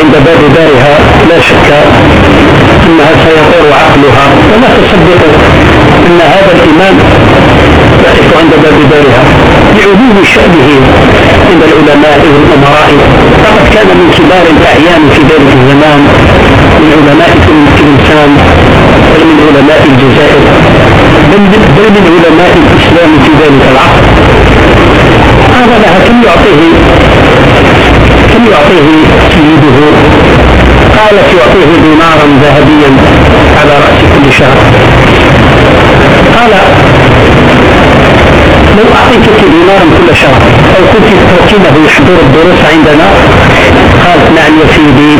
عند باب دارها لا شك أنها سيطير عقلها. ولا تصدق أن هذا الإمام يقف عند باب دارها لعلو شأنه عند العلماء والأمراء. فقد كان من كبار الأعيان في ذلك الزمان. من علماء الإنسان بل من علماء الجزائر بل من علماء الإسلام في ذلك العصر. هذا لها كم يعطيه؟ كم يعطيه سيده؟ قالت يعطيه دينارا ذهبيا على رأس كل شهر. قال لو أعطيتك دينارا كل شهر أو كنت تركينه يحضر الدروس عندنا. قالت نعم يا سيدي.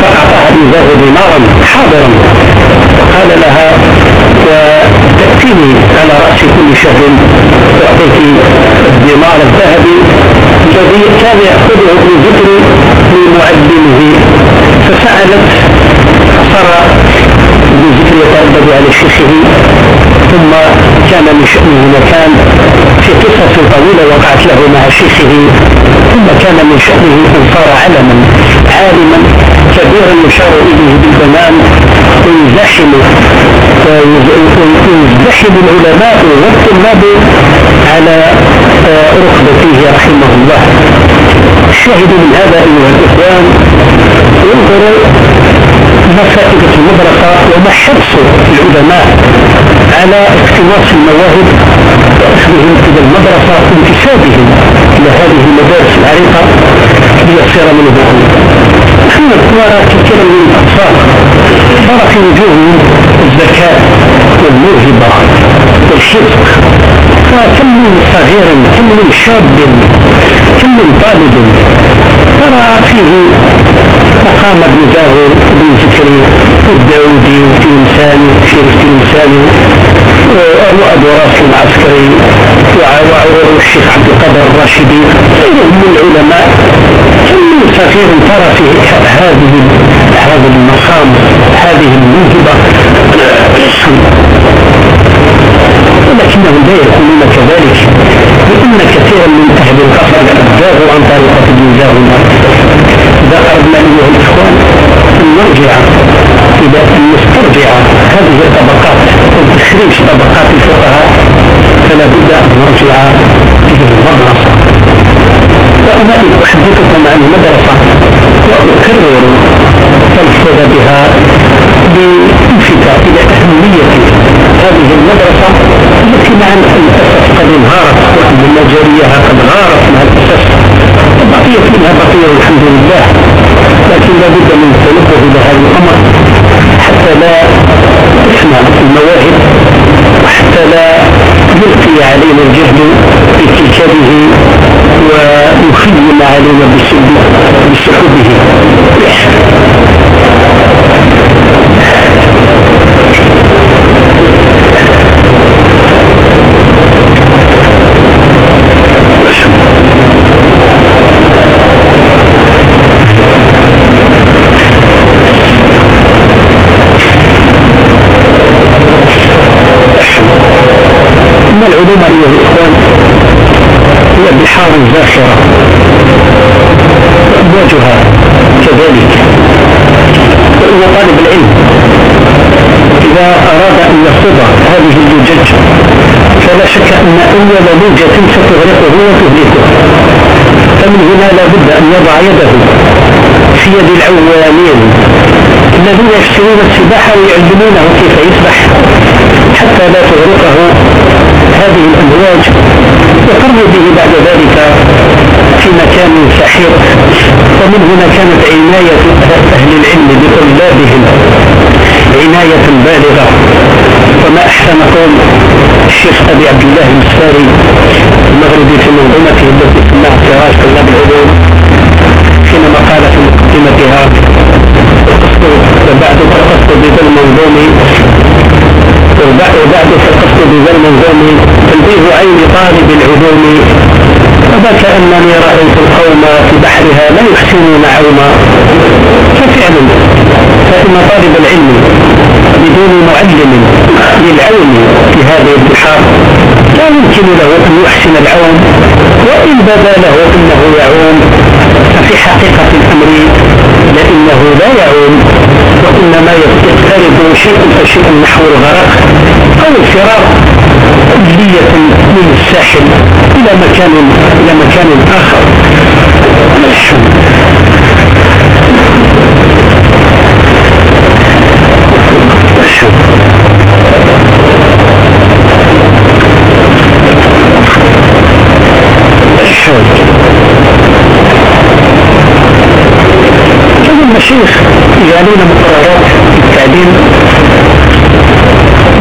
فأعطاها إيزاه دينارا حاضرا. قال لها وتأتيني على رأس كل شهر تعطيك الدينار الذهبي الذي كان يأخذه ابن ذكر من معلمه فسألت صار ابن يتردد على شيخه؟ ثم كان من شأنه مكان في قصص طويلة وقعت له مع شيخه ثم كان من شأنه أن صار علما عالما كبيرا يشار إليه بالبنان ويزدحم ويزدحم العلماء والطلاب على ركبته رحمه الله. الشاهد من هذا أيها الإخوان انظروا ما المدرسة وما حرص العلماء على اقتناص المواهب وأخذهم إلى المدرسة وانتسابهم إلى هذه المدارس العريقة ليصير منهم. نحن نرى كثيرا من الاطفال ترى في وجوههم الذكاء والموهبة والحفظ. فكم من صغير كم من شاب كم من طالب. ترى فيه مقام ابن داود بن زكري والداودي والتلمساني وشير التلمساني وابو راسي العسكري والشيخ عبد القادر الراشدي. غيرهم من العلماء كل صغير ترى في هذه هذا المقام هذه الموهبة. ولكنهم لا يكونون كذلك لأن كثيرا من أهل القصر زاغوا عن طريقه الجاهل إذا أردنا ايها الاخوان أن نرجع إلى أن نسترجع هذه الطبقات وتخريج طبقات الفقهاء فلا بد أن نرجع إلى المدرسة وأنا احدثكم عن المدرسة واكرر تلفظ بها لالفت إلى اهميه هذه المدرسة التي مع الاسف قد انهارت وان مجاريها قد غارت مع الاسف بقيت منها بقيه والحمد لله لكن لابد من التنبه إلى هذا الامر حتى لا تسمع المواهب وحتى لا يلقي علينا الجهل باتكاله ويخيم علينا بسحبه العلوم أيها الإخوان هي بحار زاخرة. وأمواجها كذلك. وإن طالب العلم. إذا أراد أن يخوض هذه اللجج فلا شك أن أول لجة ستغرقه وتهلكه. فمن هنا لا بد أن يضع يده في يد العوامين الذين يفسرون السباحة ويعلمونه كيف يسبح حتى لا تغرقه. هذه الأمواج وقروا به بعد ذلك في مكان سحيق ومن هنا كانت عناية أهل العلم بطلابهم عناية بالغة. وما أحسن قول الشيخ أبي عبد الله المساري المغربي في منظومته التي سماها فراش طلاب العلوم حينما قال في مقدمتها وبعد القصد بذا المنظوم وبعد فالقصد بذا المنظوم تنبيه عين طالب العلوم. وذاك أنني رأيت القوم في بحرها لا يحسنون عوما. ففعلا فإن طالب العلم بدون معلم للعون في هذه البحار لا يمكن له أن يحسن العون وإن بدا له أنه يعوم ففي حقيقة الأمر لأنه لا يعوم وإنما يقترب شيء فشيء نحو الغرق أو الفرار كلية من الساحل إلى مكان إلى مكان آخر. المشيخ يجعلون مقررات التعليم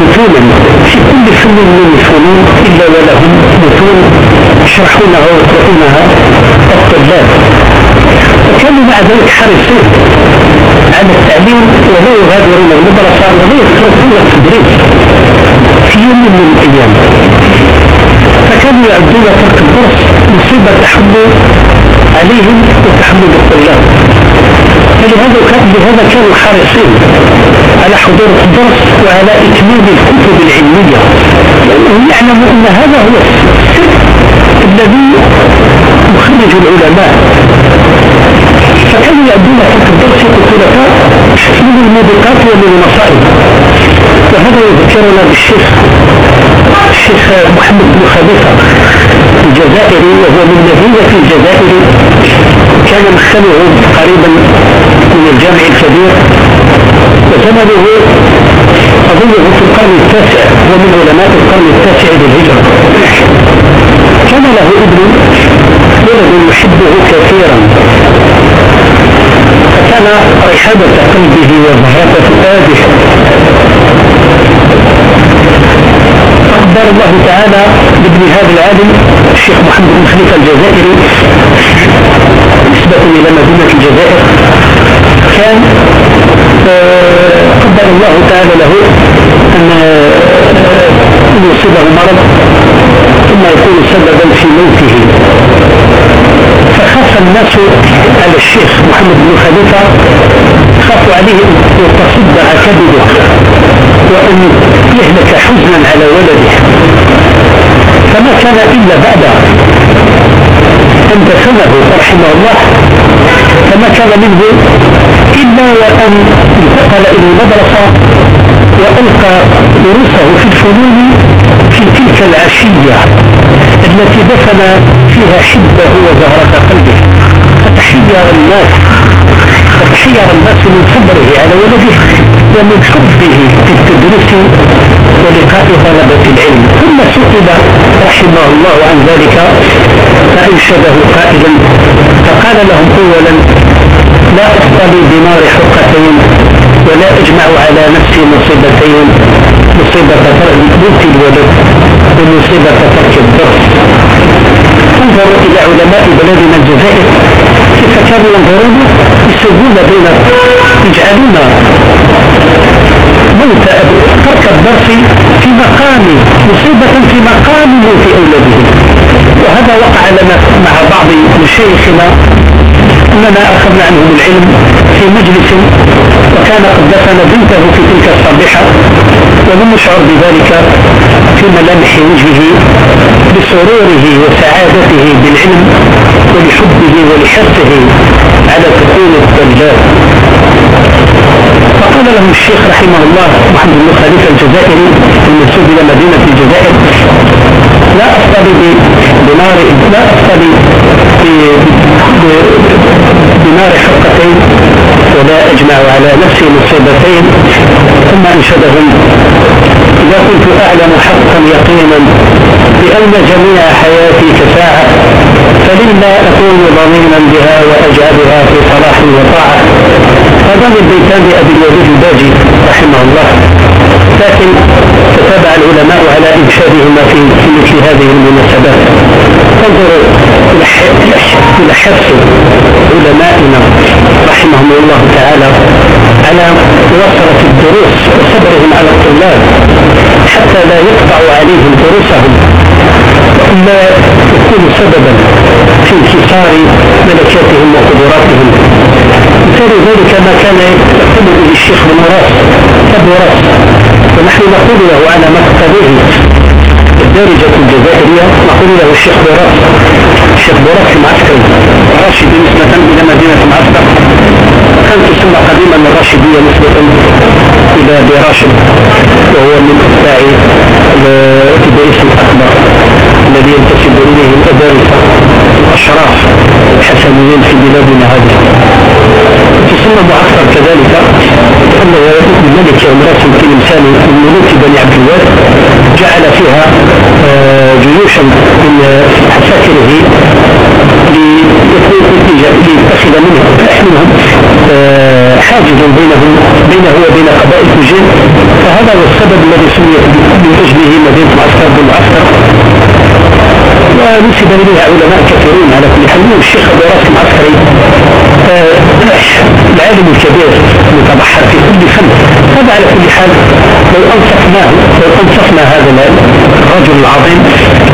متونا في كل فن من الفنون إلا ولهم متون يشرحونها ويقرؤونها الطلاب. وكانوا مع ذلك حريصين على التعليم ولا يغادرون المدرسة ولا يتركون التدريس في يوم من الأيام. فكانوا يعدون ترك الدرس مصيبة تحمل عليهم وتحمل الطلاب. فلهذا كان لهذا كانوا حريصين على حضور الدرس وعلى إتمام الكتب العلمية. لأنهم يعلموا أن هذا هو السر الذي يخرج العلماء. فكانوا يأدون في الدرس الخلفاء من الموبقات ومن المصائب وهذا يذكرنا بالشيخ الشيخ محمد بن خليفة الجزائري وهو من مدينة الجزائر. كان مختله قريبا من الجامع الكبير. وزمنه أظنه في القرن التاسع هو من علماء القرن التاسع للهجرة كان له ابن ولد يحبه كثيرا. فكان رحابة قلبه وزهرة فؤاده. أخبر الله تعالى بابن هذا العالم الشيخ محمد بن خليفة الجزائري نسبة إلى مدينة الجزائر. كان قدر الله تعالى له أن يصيبه مرض ثم يكون سببا في موته. فخاف الناس على الشيخ محمد بن خليفة خافوا عليه أن تصدع كبده وأن يهلك حزنا على ولده. فما كان إلا بعد أن دفنه رحمه الله فما كان منه إلا وأن انتقل إلى المدرسة وألقى دروسه في الفنون في تلك العشية التي دفن فيها حبه وزهرة قلبه. فتحير الناس فتحير الناس من صبره على ولده ومن حبه في التدريس ولقاء طلبة العلم. ثم سئل رحمه الله عن ذلك فأنشده قائلا فقال لهم أولا لا أفضل بنار حقتين ولا أجمع على نفسي مصيبتين مصيبة موت الولد ومصيبة ترك الدرس انظروا إلى علماء بلادنا الجزائر كيف كانوا ينظرون يسوون بين يجعلون موت ترك الدرس في مقام مصيبة في مقام موت أولادهم. وهذا وقع لنا مع بعض مشايخنا أننا أخذنا عنهم العلم في مجلس وكان قد دفن بنته في تلك الصبيحة ولم يشعر بذلك في ملامح وجهه بسروره وسعادته بالعلم ولحبه ولحرصه على تكون الدجال. فقال له الشيخ رحمه الله محمد بن خليفة الجزائري المنسوب إلى مدينة الجزائر لا أصطلي بنار لا أصطلي بنار حقتين ولا أجمع على نفسي مصيبتين. ثم أنشدهم إذا كنت أعلم حقا يقينا بأن جميع حياتي كساعة فلما أكون ضمينا بها وأجعلها في صلاح وطاعة هذا من بيتان أبي الوليد الباجي رحمه الله. لكن تتابع العلماء على إنشادهما في مثل هذه المناسبات. تنظر إلى حرص علمائنا رحمهم الله تعالى على وصلة الدروس وصبرهم على الطلاب حتى لا يقطع عليهم دروسهم. وإلا يكون سببا في انتصار ملكاتهم وقدراتهم. مثال ذلك ما كان يقول به الشيخ بن راس أبو راس. ونحن نقول له على ما تقتضيه الدارجة الجزائرية نقول له الشيخ براس الشيخ براس المعسكري راشدي نسبة إلى مدينة معسكر كانت تسمى قديما الراشدية نسبة. إلى براشد وهو من أتباع إدريس الأكبر الذي ينتسب إليه الأدارسة الأشراف الحسنيين في بلادنا هذه. تسمى معسكر كذلك أنه الملك عمراس التلمسان من ملوك بني عبد الوهاب. جعل فيها آه، جيوشا من عساكره ليتخذ منهم آه، حاجز بينهم بينه وبين قبائل تجين فهذا هو السبب الذي سميت من اجله مدينة معسكر بن معسكر ونسب إليها علماء كثيرون على كل حال. الشيخ أبو راس المعسكري آه، العالم الكبير المتبحر في كل فن. هذا على كل حال لو أنصفناه لو أنصفنا هذا الرجل العظيم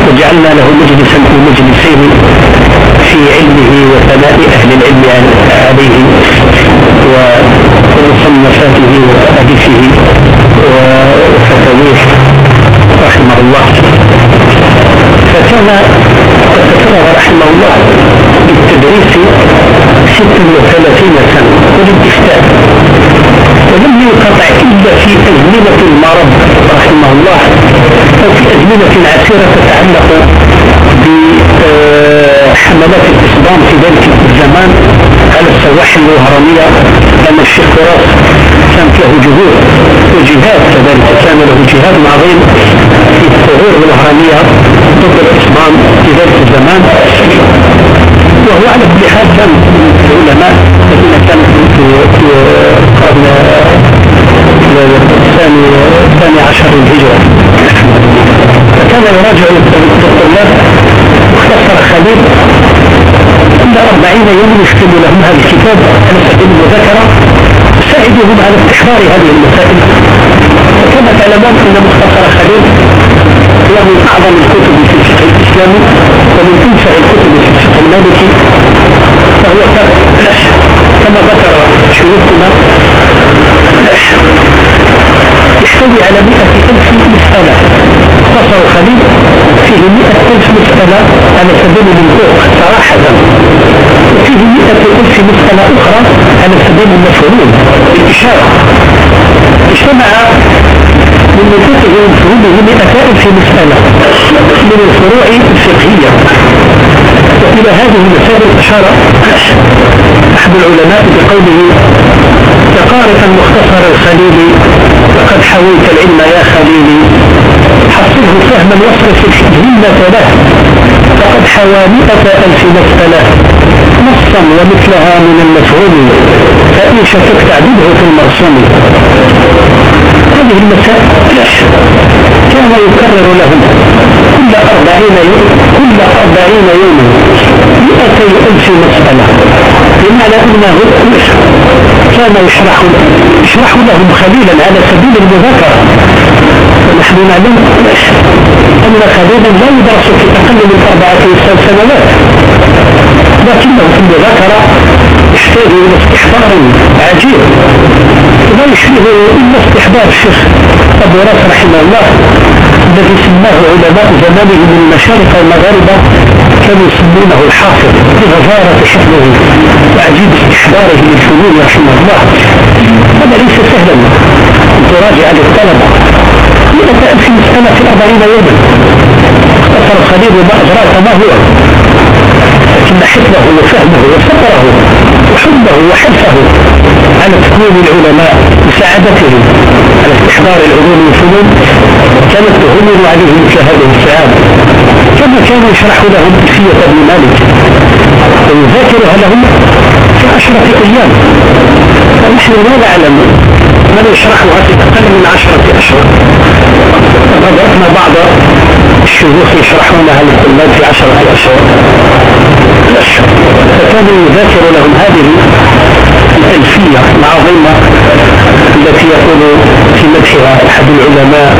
وجعلنا له مجلسا في مجلسين في علمه وثناء أهل العلم عليه ومصنفاته وحديثه وفتاويه رحمه الله. فكان قد رحمه الله بالتدريس ست وثلاثين سنة وللافتاء ولم ينقطع إلا في أزمنة المرض رحمه الله أو في أزمنة عسيرة تتعلق بحملات الإسلام في ذلك الزمان. النحل الهرمية لأن الشيخ فراس كانت له جهود وجهاد كذلك. كان له جهاد عظيم في الثغور الهرمية ضد العثمان في ذلك الزمان. وهو على كل حال كان من العلماء الذين كانوا في القرن الثاني الثاني عشر الهجرة فكان يراجع الطلاب مختصر خليل كل أربعين يوم يكتب لهم هذا الكتاب على سبيل المذاكرة يساعدهم على استحضار هذه المسائل وكما تعلمون أن مختصر خليل من أعظم الكتب في الفقه الإسلامي ومن أنفع الكتب في الفقه المالكي فهو كما ذكر شيوخنا يحتوي على مئة ألف مسألة اختصر خليل فيه مئة ألف مسألة على سبيل المنطوق صراحة. وفيه مئة ألف مسألة أخرى على سبيل المفهوم الإشارة. اجتمع من نطوقه ومفهومه مئة ألف مسألة من الفروع الفقهية. وإلى هذه المسائل أشار أحد العلماء بقوله كقارئ المختصر الخليلي لقد حويت العلم يا خليلي حصله فهما واصرف الهمة له فقد حوى مئة ألف مسألة نصا ومثلها من المفهوم فإن شكك تعدده في المرسوم. هذه المسائل كان يكرر لهم كل أربعين يوم كل أربعين يوما مئتي ألف مسألة بمعنى أنه كان يشرح يشرح لهم خليلا على سبيل المذاكرة. ونحن نعلم أن خليلا لا يدرس في أقل من أربعة سنوات. لكنه في المذاكرة يحتاج إلى استحضار عجيب. لا يشبه إلا استحضار الشيخ أبو راس رحمه الله الذي سماه علماء زمانه من المشارق والمغاربة كانوا يسمونه الحافظ بغزارة حفظه وعجيب استحضاره للفنون رحمه الله. هذا ليس سهلا. أن تراجع للطلبة. مئة ألف مسألة في أربعين يوما؟ اختصر الخليل وما أدراك ما هو؟ لكن حفظه وفهمه وفقره وحبه وحرصه على تكوين العلماء مساعدتهم على استحضار العلوم والفنون كانت تهون عليهم مثل هذه السعادة كما كان يشرح لهم ألفية ابن مالك. ويذاكرها لهم في عشرة أيام ونحن لا نعلم من يشرحها في أقل من عشرة أشهر. وقد رأينا بعض الشيوخ يشرحونها للطلاب في عشرة أشهر. فكان يذاكر لهم هذه الألفية العظيمة التي يقول في مدحها أحد العلماء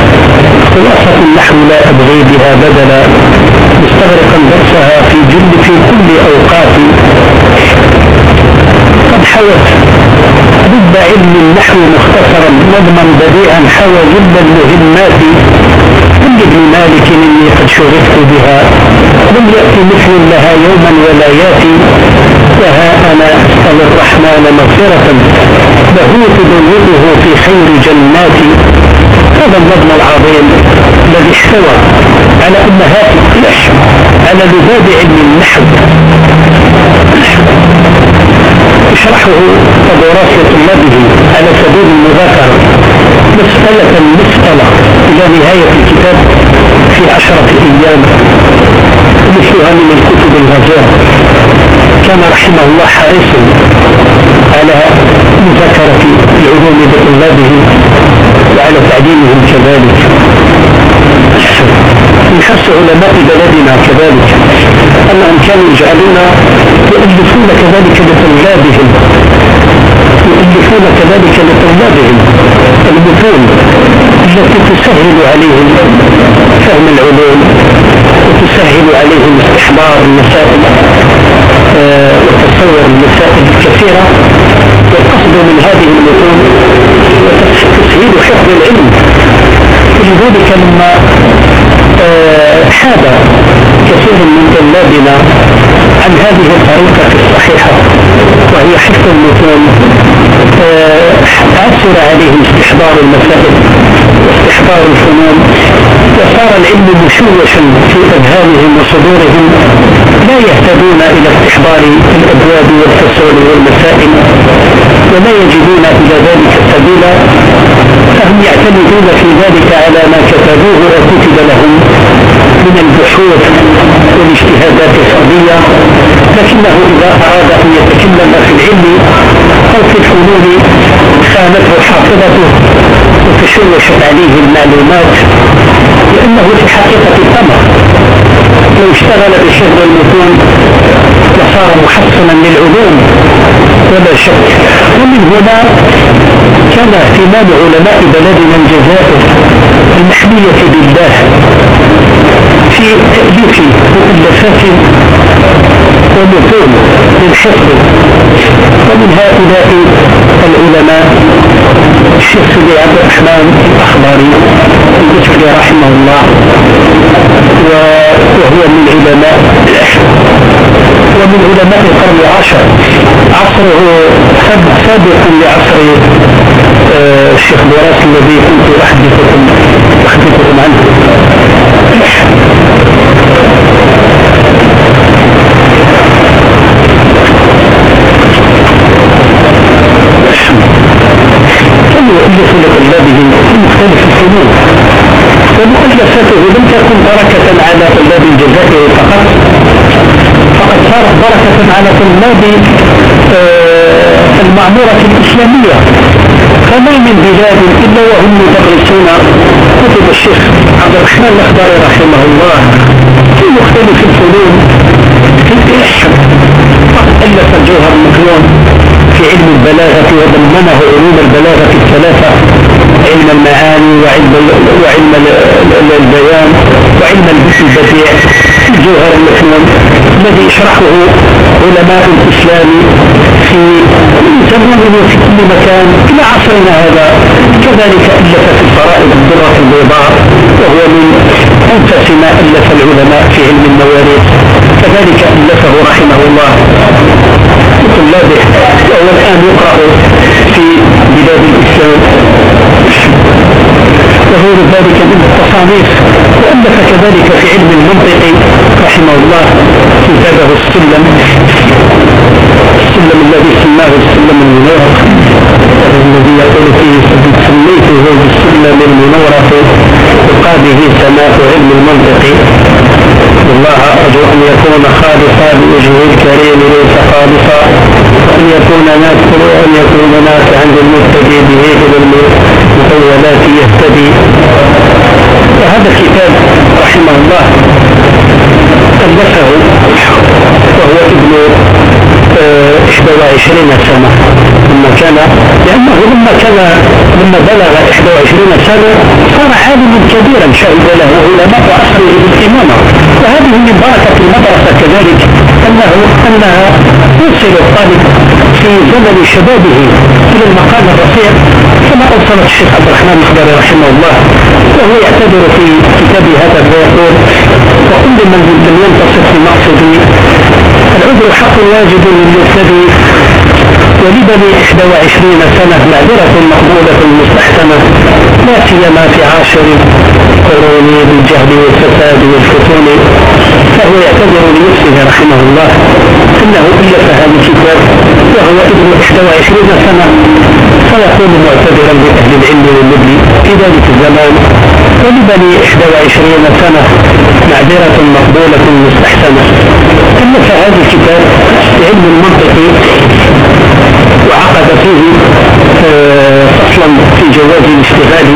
خلاصة النحو لا أبغي بها بدلا مستغرقا درسها في جل في كل قد حوت. ضد علم النحو مختصرا نظما بديعا حوى جل المهمات كل ابن مالك إني قد شغفت بها. لم يأتي مثل لها يوما ولا يأتي. وها أنا أسأل الرحمن مغفرة. له تدوره في خير جناتي هذا النظم العظيم الذي احتوى على أمهات على لباب علم النحو. يشرحه أبو راسي طلابه على سبيل المذاكرة. مسألة مسألة إلى نهاية الكتاب في عشرة أيام. مثلها من الكتب الغزالة كان رحمه الله حريصا على مذاكرة العلوم بطلابه وعلى تعليمهم كذلك. من حرص علماء بلدنا كذلك أنهم كانوا يجعلون يؤلفون كذلك لطلابهم. يؤلفون كذلك لطلابهم. المتون التي تسهل عليهم فهم العلوم وتسهل عليهم استحضار المسائل آه وتصور المسائل الكثيرة. والقصد من هذه المتون تسهيل حفظ العلم. ولذلك لما حاد كثير من طلابنا عن هذه الطريقة الصحيحة وهي حفظ المتون أثر عليهم استحضار المسائل واستحضار الفنون وصار العلم مشوشا في أذهانهم وصدورهم لا يهتدون إلى استحضار الأبواب والفصول والمسائل. ولا يجدون إلى ذلك سبيلا فهم يعتمدون في ذلك على ما كتبوه وكتب لهم من البحوث والاجتهادات الفردية لكنه إذا أراد أن يتكلم في العلم أو في الفنون خانته حافظته وتشوشت عليه المعلومات لأنه في حقيقة الأمر. لو اشتغل بشغل المتون لصار محصنا للعلوم. ولا شك. ومن هنا كان اهتمام علماء بلدنا الجزائر المحمية بالله. في تأليف مؤلفات ومتون للحفظ. ومن هؤلاء العلماء الشيخ سيدي عبد الرحمن الأخباري المصري رحمه الله وهو من علماء ومن علماء القرن العاشر عصره سابق لعصر آه، الشيخ بوراس الذي كنت أحدثكم أحدثكم عنه. كان يؤلف لطلابه مختلف الفنون ومؤلفاته لم تكن بركة على طلاب الجزائر فقط. فقد صارت بركة على طلاب آه، المعمورة الإسلامية. فما من بلاد إلا وهم يدرسون كتب الشيخ عبد الرحمن الأخضري رحمه الله في مختلف الفنون. في فقد ألف الجوهر المكنون في علم البلاغة وضمنه علوم البلاغة الثلاثة علم المعاني وعلم وعلم البيان وعلم البديع. الجوهر المكنون الذي يشرحه علماء الإسلام في يسمونه في كل مكان إلى عصرنا هذا. كذلك ألف في الفرائض الدرة البيضاء وهو من أنفس ما ألف العلماء في علم المواريث. كذلك ألفه رحمه الله وهو الآن يقرأ في بلاد الإسلام. وغير ذلك من التصانيف. وألف كذلك في علم المنطق رحمه الله كتابه السلم. السلم الذي سماه السلم المنورق الذي يقول فيه سميته بالسلم المنورق وقابه سماء علم المنطق. الله أرجو أن يكون خالصا بوجهه الكريم ليس خالصا. وأن يكون ناس أن يكون ناس عند المبتدي به إلى المطولات يهتدي. وهذا الكتاب رحمه الله ألفه وهو ابن 21 آه، سنة. لما كان لأنه لما كان لما بلغ 21 سنة صار عالما كبيرا شهد له علماء عصره بالإمامة وهذه من بركة المدرسة كذلك أنه أنها توصل الطالب في زمن شبابه إلى المقام الرفيع كما أوصلت الشيخ عبد الرحمن الخضري رحمه الله وهو يعتبر في كتابه هذا ويقول وكل من لم ينتصف في مقصدي العذر حق واجب للمبتدئ ولبني 21 سنة معذرة مقبولة مستحسنة لا سيما في عاشر قرون بالجهل والفساد والفتون فهو يعتذر لنفسه رحمه الله إنه الف هذا الكتاب وهو ابن 21 سنة فيكون معتذرا لأهل العلم والنبل في ذلك الزمان ولبني 21 سنة معذرة مقبولة مستحسنة. ألف هذا الكتاب علم المنطق وعقد فيه آه، فصلا في جواز الاشتغال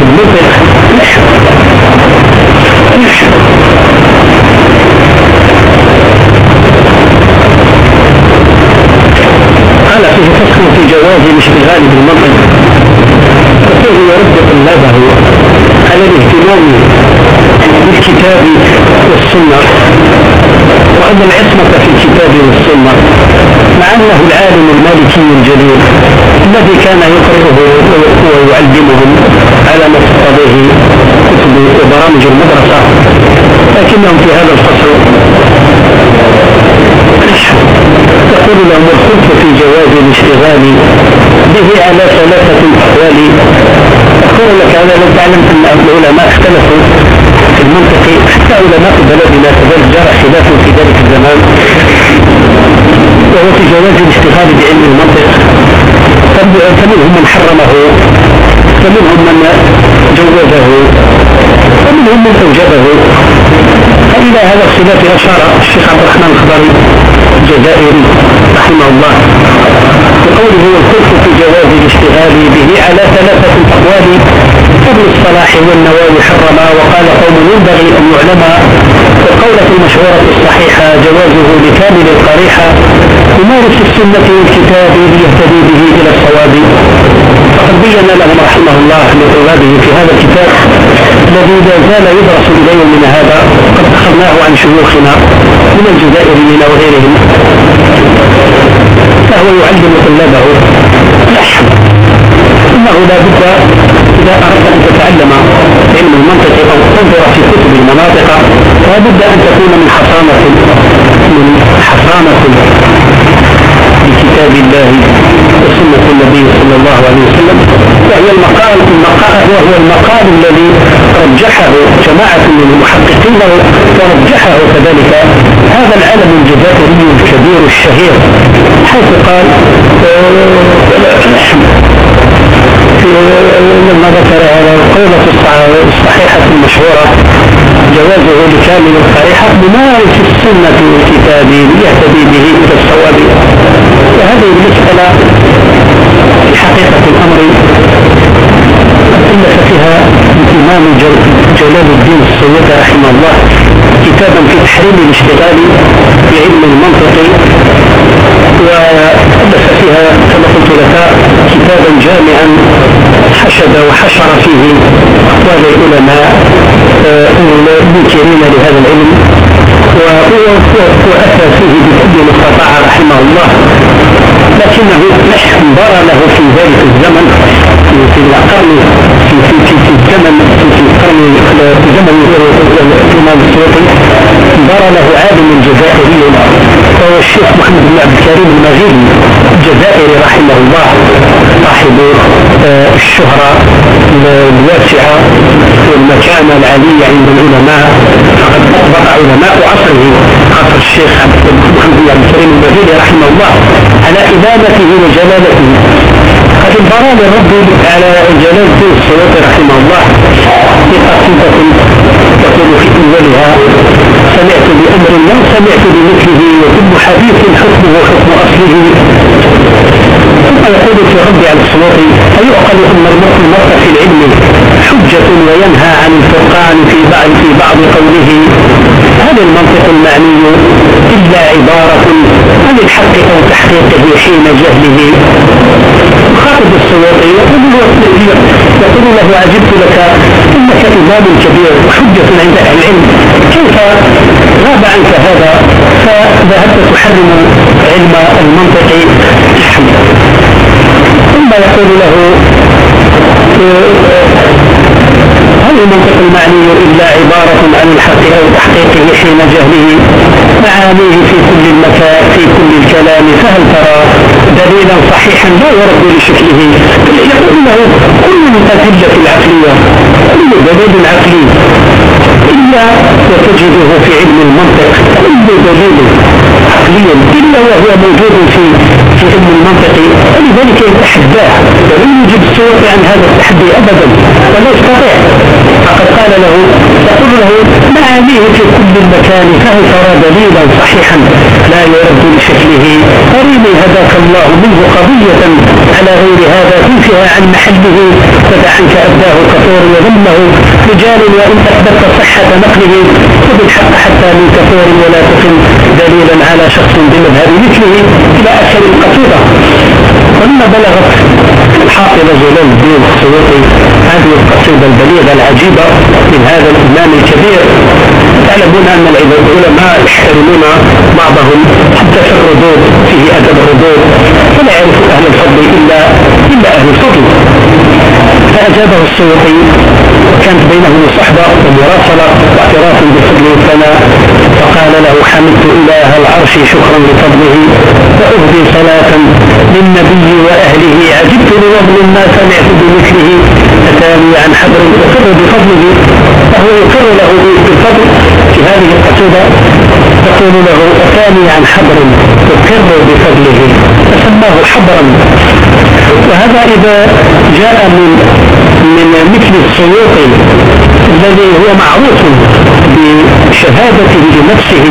بالمنطق قال فيه فصل في جواز الاشتغال بالمنطق وفيه يرد طلابه على الاهتمام بالكتاب والسنة؟ وأن العصمة في الكتاب والسنة؟ مع أنه العالم المالكي الجليل الذي كان يقرئه ويعلمهم على ما تقتضيه كتب وبرامج المدرسة لكنهم في هذا الفصل تقول لهم الخلف في جواز الاشتغال به على ثلاثة أقوال أقول لك هذا لو تعلم أن العلماء اختلفوا في المنطق حتى علماء بلدنا كذلك جرى خلاف في ذلك الزمان. وهو في جواز الاشتغال بعلم المنطق. فمنهم من حرمه فمنهم من جوزه ومنهم من أوجبه. فإلى هذا الخلاف أشار الشيخ عبد الرحمن الخضري الجزائري رحمه الله بقوله والخلف في جواز الاشتغال به على ثلاثة أقوال ابن الصلاح والنووي حرما وقال قوم ينبغي أن يعلم والقولة المشهورة الصحيحة جوازه لكامل القريحة. يمارس السنة والكتاب ليهتدي به إلى الصواب. فقد بين لهم رحمه الله لطلابه في هذا الكتاب الذي لا زال يدرس إلى يومنا هذا. قد أخذناه عن شيوخنا من الجزائريين وغيرهم. فهو يعلم طلابه. إنه لا بد اذا اردت ان تتعلم علم المنطق أو تنظر في كتب المناطق لا بد أن تكون من حصانه من حصانه بكتاب الله وسنة النبي صلى الله عليه وسلم. وهي المقال المقال وهو المقال الذي رجحه جماعة من المحققين ورجحه كذلك هذا العالم الجزائري الكبير الشهير حيث قال لما ذكر هذا؟ القولة الصحيحة المشهورة. جوازه لكامل الصريحة بمارس السنة والكتاب ليهتدي به إلى الصواب. وهذه المسألة في حقيقة الأمر ألف فيها الإمام جلال الدين السيد رحمه الله كتابا في تحريم الاشتغال بعلم المنطق. وألف فيها كما قلت لك كتابا جامعا حشد وحشر فيه أقوال العلماء المنكرين لهذا العلم. وأتى فيه بكل ما رحمه الله لكنه انبرى له في ذلك الزمن في القرن في في في في الزمن في القرن في زمن الإمام السيوطي انبرى له عالم جزائري وهو الشيخ محمد بن عبد الكريم المغيري الجزائري رحمه الله صاحب آه، الشهرة الواسعة والمكانة العالية عند العلماء فقد أطبق علماء عصره عصر الشيخ عبد الكريم المغيري رحمه الله على إمامته وجلالته. قد انبرى للرب على جلال السيوطي رحمه الله. في قصيدة تقول في أولها سمعت بأمر ما سمعت بمثله وكل حديث حكمه حكم أصله. ثم يقول في رد على الصوت أيعقل أن المرء في العلم؟ حجة وينهى عن الفرقان في بعض في بعض قوله هل المنطق المعني إلا عبارة عن الحق أو تحقيقه حين جهله. خاطب السيوطي يقول له عجبت لك إنك إمام كبير وحجة عند أهل العلم. كيف غاب عنك هذا؟ فذهبت تحرم علم المنطق. ثم يقول له هل المنطق المعني إلا عبارة عن الحق أو تحقيقه حين جهله؟ معانيه في كل المكان في كل الكلام فهل ترى دليلا صحيحا؟ لا يرد لشكله. يقول له كل الأدلة العقلية كل دليل عقلي. إلا وتجده في علم المنطق كل دليل عقليا إلا وهو موجود في في علم المنطق. ولذلك يتحداه ولم يجب السيوط عن هذا التحدي أبدا ولا يستطيع. فقد قال له يقول له معانيه في كل المكان فهل ترى دليلا صحيحا؟ لا يرد لشكله. أريني هداك الله منه قضية على غير هذا تنفها عن محله. فدع عنك أبداه كفور وذمه رجال وإن أثبت صحة نقله خذ الحق حتى من كفور ولا تقم دليلا على شخص بمذهب مثله إلى أسر القصيدة ولما بلغت الحافظ جلال الدين السيوطي. هذه القصيدة البليغة العجيبة من هذا الإمام الكبير. تعلمون أن العلماء يحترمون بعضهم حتى في الردود فيه أدب الردود فلا يعرف أهل الفضل إلا إلا أهل الفضل. فأجابه السيوطي وكانت بينهم صحبة ومراسلة واعتراف بفضل الثناء فقال له حمدت إله العرش شكرا لفضله وأهدي صلاة للنبي وأهله. عجبت لوضل ما سمعت بمثله أتاني عن حبر يقر بفضله فهو يقر له بالفضل في هذه القصيدة. تقول له أتاني عن حبر يقر بفضله فسماه حبرا. وهذا إذا جاء من من مثل السيوطي الذي هو معروف بشهادته لنفسه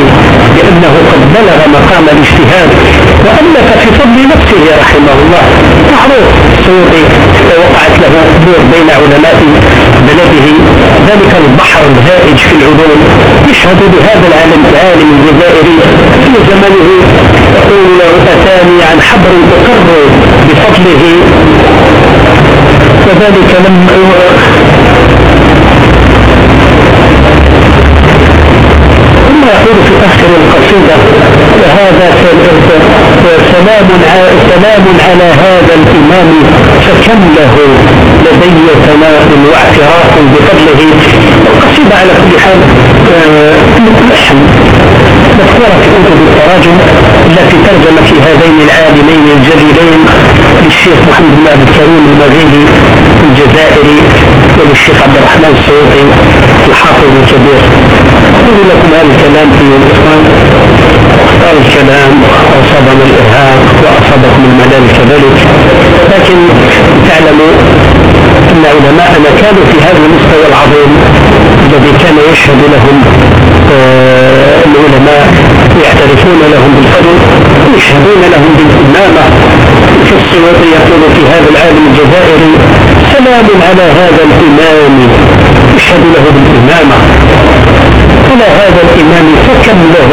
بأنه قد بلغ مقام الاجتهاد وألف في فضل نفسه رحمه الله. معروف. السيوطي وقعت له أمور بين علماء بلده. ذلك البحر الهائج في العلوم يشهد بهذا العالم العالم الجزائري في زمنه يقول أتاني عن حبر تقر بفضله. وذلك لم ثم يقول في آخر القصيدة هذا سلام سلام على هذا الإمام فكم له لدي ثناء واعتراف بفضله. القصيدة على كل حال لحن مذكورة في كتب التراجم التي ترجم في هذين العالمين الجليلين للشيخ محمد بن عبد الكريم المغيبي الجزائري وللشيخ عبد الرحمن السعودي الحافظ الكبير. أقول لكم هذا الكلام في الإخوان اختار الكلام أصابنا الإرهاب وأصابكم الملال كذلك. لكن تعلموا أن علماءنا كانوا في هذا المستوى العظيم الذي كان يشهد لهم العلماء يعترفون لهم بالفضل ويشهدون لهم بالإمامة في السيوطي يقول في هذا العالم الجزائري سلام على هذا الإمام يشهد له بالإمامة. على هذا الإمام فكم له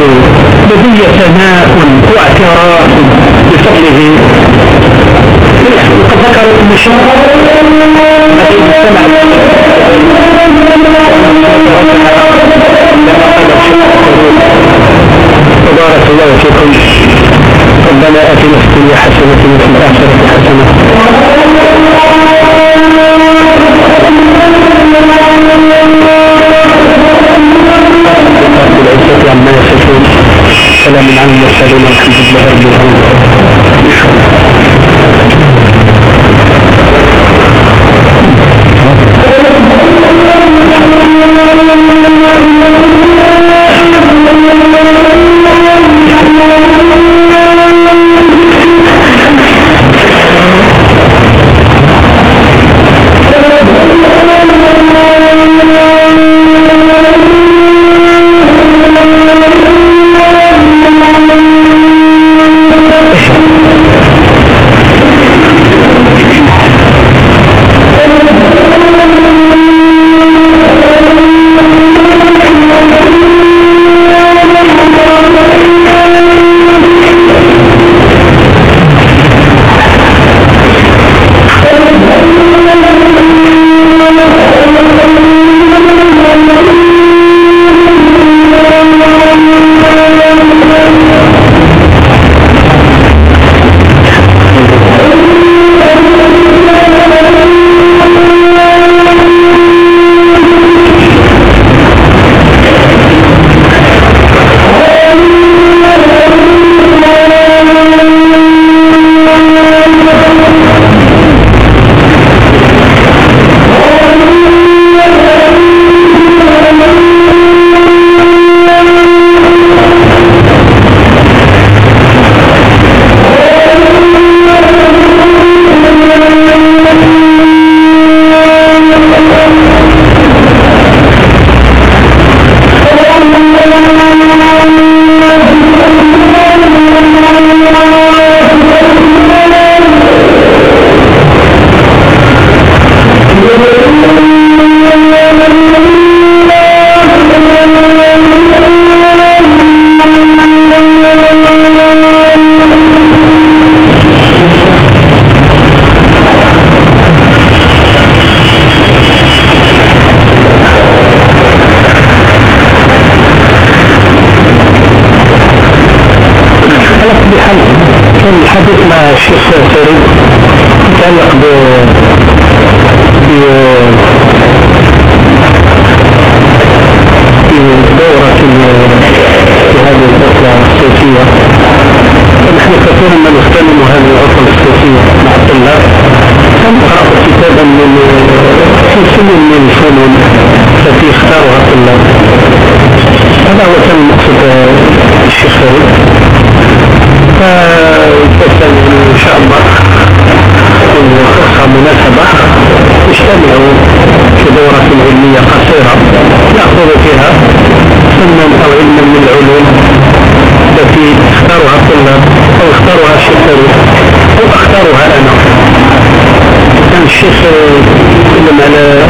لدي ثناء واعتراف بفضله. وقد ذكر ابن شهر وبارك الله فيكم. ربنا آتنا في الدنيا حسنة وفي الآخرة حسنة. العزة عما يصفون سلام على المرسلين والحمد لله رب العالمين كان هذا هو كان المقصود آه، الشيخ فريد. آه، فسأل إن شاء الله. نخصها مناسبة. اجتمعوا في دورة علمية قصيرة نأخذ فيها فنا أو علما من العلوم. التي اختارها الطلاب أو اختارها الشيخ فريد. أو أختارها أنا. كان الشيخ يتكلم على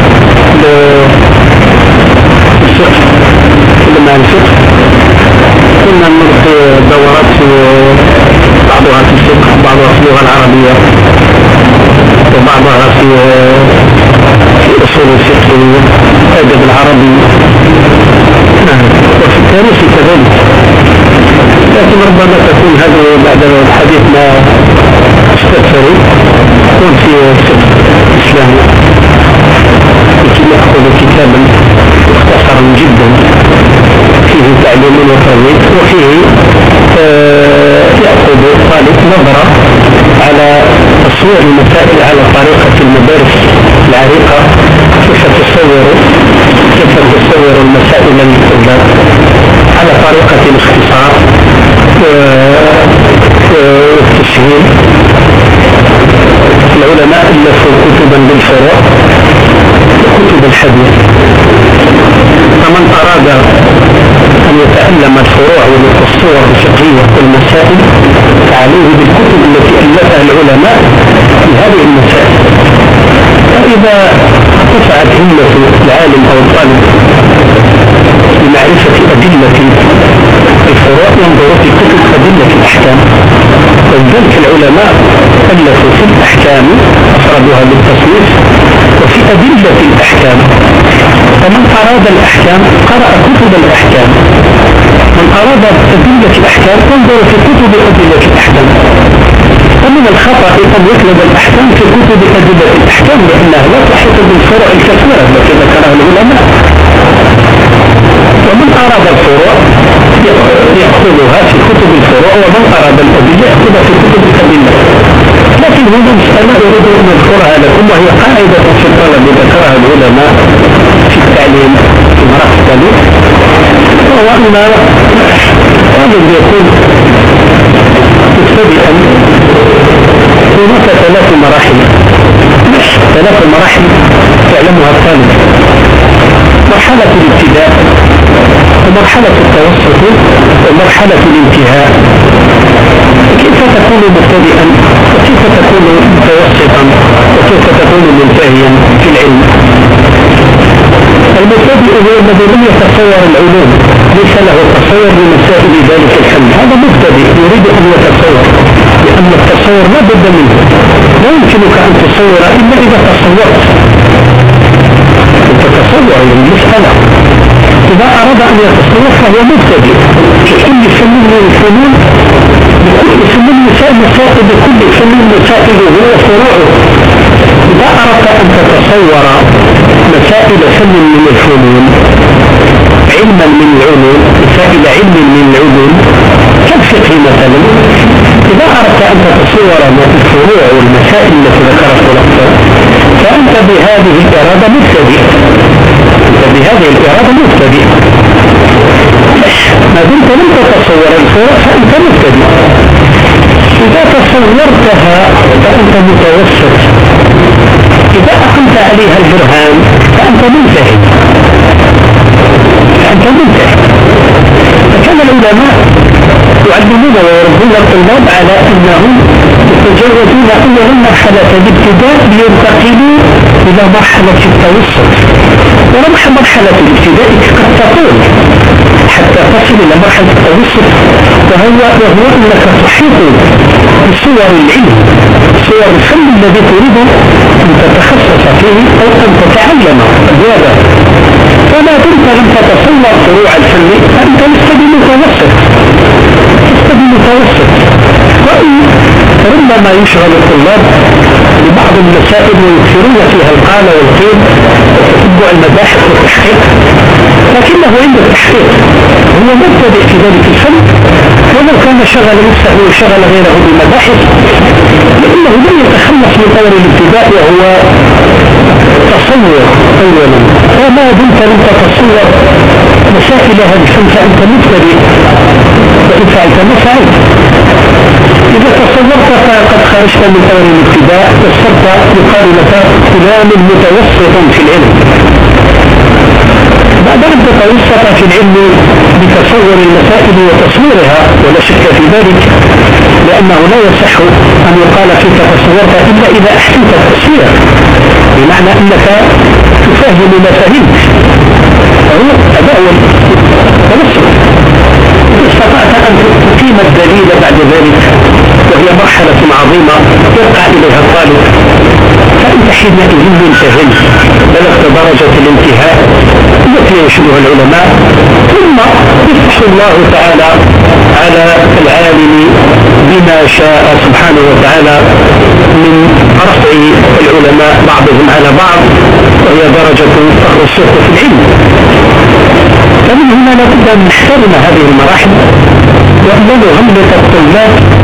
التاريخ كذلك. لكن ربما تكون هذه بعد الحديث ما استكثر يكون في لكي ناخذ كتابا مختصرا جدا. فيه تعليم وترويج. وفيه آه يأخذ طالب نظرة على تصوير المسائل على طريقة المدارس العريقة. كيف تصور كيف تصور المسائل للطلاب. على طريقة الاختصار والتسهيل. العلماء ألفوا كتبا بالفروع وكتب الحديث. فمن أراد أن يتعلم الفروع والتصور الفقهية والمسائل فعليه بالكتب التي ألفها العلماء في هذه المسائل. فإذا ارتفعت همة العالم أو الطالب لمعرفة أدلة الفروع ينظر في كتب أدلة الأحكام. ولذلك العلماء ألفوا في الأحكام أفردها بالتصنيف وفي أدلة الأحكام. فمن أراد الأحكام قرأ كتب الأحكام. من أراد أدلة الأحكام ينظر في كتب أدلة الأحكام. ومن الخطأ أن يطلب الأحكام في كتب أدلة الأحكام لأنها لا تحيط بالفروع الكثيرة التي ذكرها العلماء. ومن أراد الفروع يأخذها في كتب الفروع ومن أراد الأدلة يأخذها في كتب الأدلة. لكن هنا مسألة أريد أن أذكرها لكم وهي قاعدة في الطلب ذكرها العلماء في التعليم في مراحل التعليم وهو أن الطالب يكون مبتدئا هناك ثلاث مراحل. ثلاث مراحل؟ يعلمها الطالب. مرحلة الابتداء ومرحلة التوسط ومرحلة الانتهاء. كيف تكون مبتدئا؟ وكيف تكون متوسطا؟ وكيف تكون منتهيا في العلم؟ المبتدئ هو الذي لم يتصور العلوم ليس له تصور لمسائل ذلك الفن هذا مبتدئ يريد أن يتصور لأن التصور لا بد منه. لا يمكنك أن تصور إلا إذا تصورت. تتصور المسألة إذا أراد أن يتصور فهو مبتدئ. في كل فن من الفنون بكل فن مسائل بكل فن مسائله وفروعه إذا أردت أن تتصور مسائل فن من الفنون علما من العلوم مسائل علم من العلوم كالفقه مثلا إذا أردت أن تتصور الفروع والمسائل التي ذكرت الأخطاء فأنت بهذه الإرادة مبتدئ. بهذه الإرادة مبتدئ. ما دمت لم تتصور الفروع فأنت مبتدئ. إذا تصورتها فأنت متوسط. إذا أقمت عليها البرهان فأنت منتهي. فأنت منتهي. العلماء يعلمون ويربون الطلاب على أنهم يتجاوزون أول مرحلة الابتداء لينتقلوا إلى مرحلة التوسط. ورمح مرحلة الابتداء قد حتى تصل إلى مرحلة التوسط وهو وهو أنك تحيط بصور العلم صور الفن الذي تريد أن تتخصص فيه أو أن تتعلم أبوابه فما دمت لم تتصور فروع الفن فأنت لست بمتوسط لست بمتوسط وإن ربما يشغل الطلاب ببعض المسائل ويكثرون فيها القال والقيل وتتبع المباحث والتحقيق لكنه عند التحقيق. هو مبتدئ في ذلك الفن ولو كان شغل نفسه وشغل غيره بالمباحث لأنه لم يتخلص من أول الابتداء وهو تصور أولا. وما دمت لم تتصور مسائل هذا الفن فأنت مبتدئ وإن فعلت ما فعلت. إذا تصورت فقد خرجت من أول الابتداء وصرت مقارنة فلان متوسط في العلم. بعد ربك وسط في العلم بتصور المسائل وتصويرها ولا شك في ذلك لأنه لا يصح أن يقال فيك تصورت إلا إذا أحسنت التصوير بمعنى أنك تفهم ما فهمت فهو أداء ونصر استطعت أن تقيم الدليل بعد ذلك عظيمة يرقى إليها الطالب. فأنت حينئذ منتهي بلغت درجة الانتهاء التي يشبه العلماء. ثم يفتح الله تعالى على العالم بما شاء سبحانه وتعالى من رفع العلماء بعضهم على بعض وهي درجة الرسوخ في العلم. فمن هنا لابد أن نحترم هذه المراحل وأن نغلق الطلاب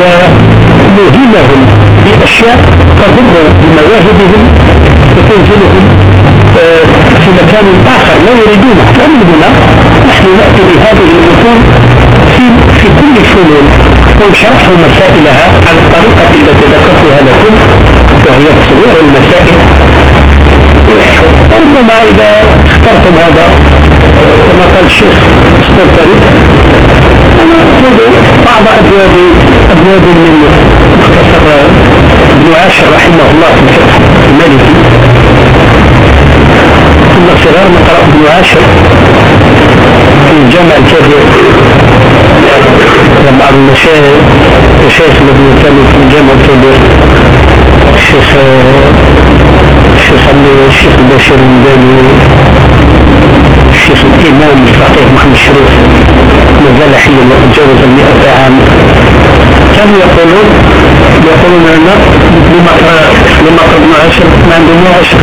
ونهمهم بأشياء تضر بمواهبهم وتنزلهم آه، في مكان آخر لا يريدونه ومن هنا نحن نأتي بهذه المتون في, في كل الفنون ونشرح مسائلها على الطريقة التي ذكرتها لكم وهي تصوير المسائل. ربما إذا اخترتم هذا كما قال الشيخ السلطري أنا أقول بعض أبواب أبواب من مختصر ابن عاشر رحمه الله في الفقه المالكي. كنا صغار نقرأ ابن عاشر في الجامع الكبير. بعض المشايخ الشيخ الذي كانوا في الجامع الكبير. الشيخ الشيخ الشيخ البشير المداني الشيخ الإمام الفقيه محمد الشريف نزل حيا وقد جاوز المئة عام. كانوا يقولون؟ يقولون لنا لما لما قربنا عشر ما عندنا عشر.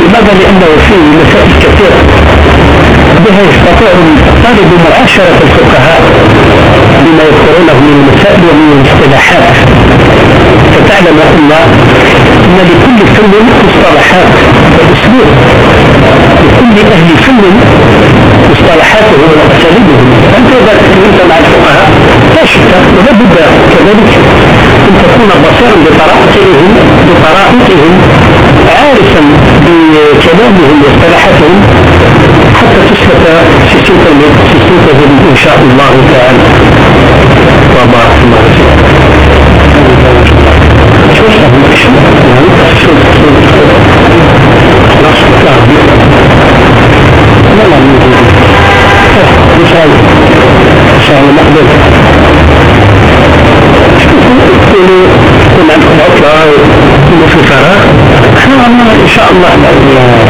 لماذا؟ لأنه فيه مسائل كثيرة. بها يستطيع الطالب معاشرة الفقهاء. بما يذكرونه من المسائل ومن الاصطلاحات. فتعلم أن أن لكل فن مصطلحات وأسلوب. لكل أهل فن مصطلحاته وأساليبهم أنت إذا تكلمت مع الفقهاء لا شك ولا بد كذلك أن تكون بصيرا بطرائقهم بطرائقهم عارفا بكلامهم واصطلاحاتهم حتى تثبت في سلطتهم إن شاء الله تعالى. كل عندكم عطلة في فراغ إحنا ان شاء الله هذه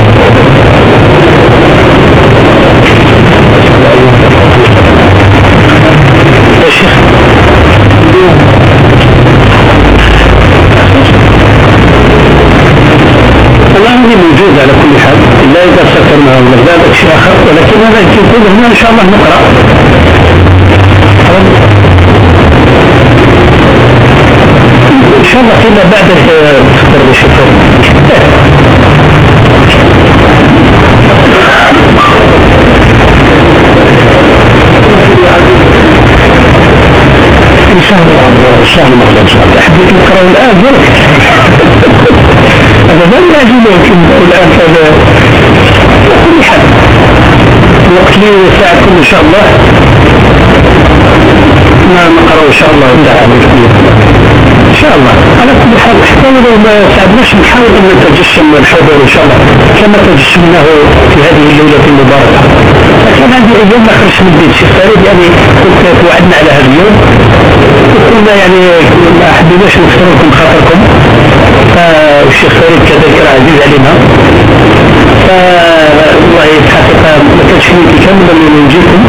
موجودة على كل حال. إلا إذا سكرنا ولا شيء آخر. ولكن هذا يكون هنا إن شاء الله نقرأ. إن شاء الله إلا بعد تفكر بشكل إن شاء الله. إن شاء الله حبيت نقرأ الآن. هذا لا يجب الآن هذا كل حد. الوقت لي وساعدكم إن شاء الله. ما نقرأ إن شاء الله. تعالى شاء الله. على كل حال لو ما ساعدناش نحاول أن نتجشم الحضور إن شاء الله. كما تجشمناه في هذه الليلة المباركة. لكن هذه أيام ما خرجت من البيت. شيخ فريد يعني كنت توعدنا على هذا اليوم. وقلنا يعني ما حبيناش نكسر خاطركم. فالشيخ فريد كذلك عزيز علينا. فالله الحقيقة ما كانش يمكن كاملا من نجيكم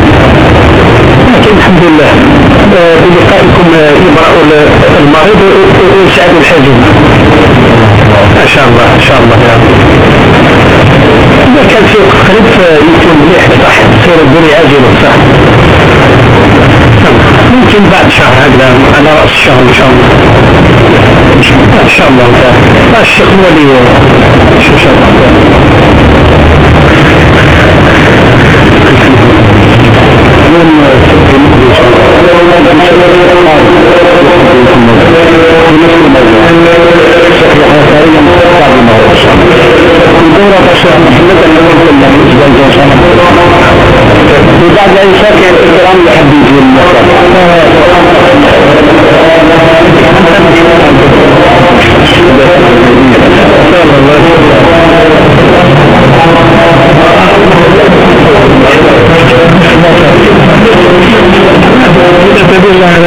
لكن الحمد لله بلقائكم يبرأ المريض ويسعد الحزين ما شاء الله ما شاء الله يا إذا كان في قريب يمكن مليح صح تصير الدنيا عاجلة صح ممكن بعد شهر هكذا على رأس الشهر إن شاء الله. إن شاء الله تعالى الشيخ ولي إن شاء الله. إذا جاء يشارك الإكرام يحب يجي المكان Thank you. Arkadaşlar.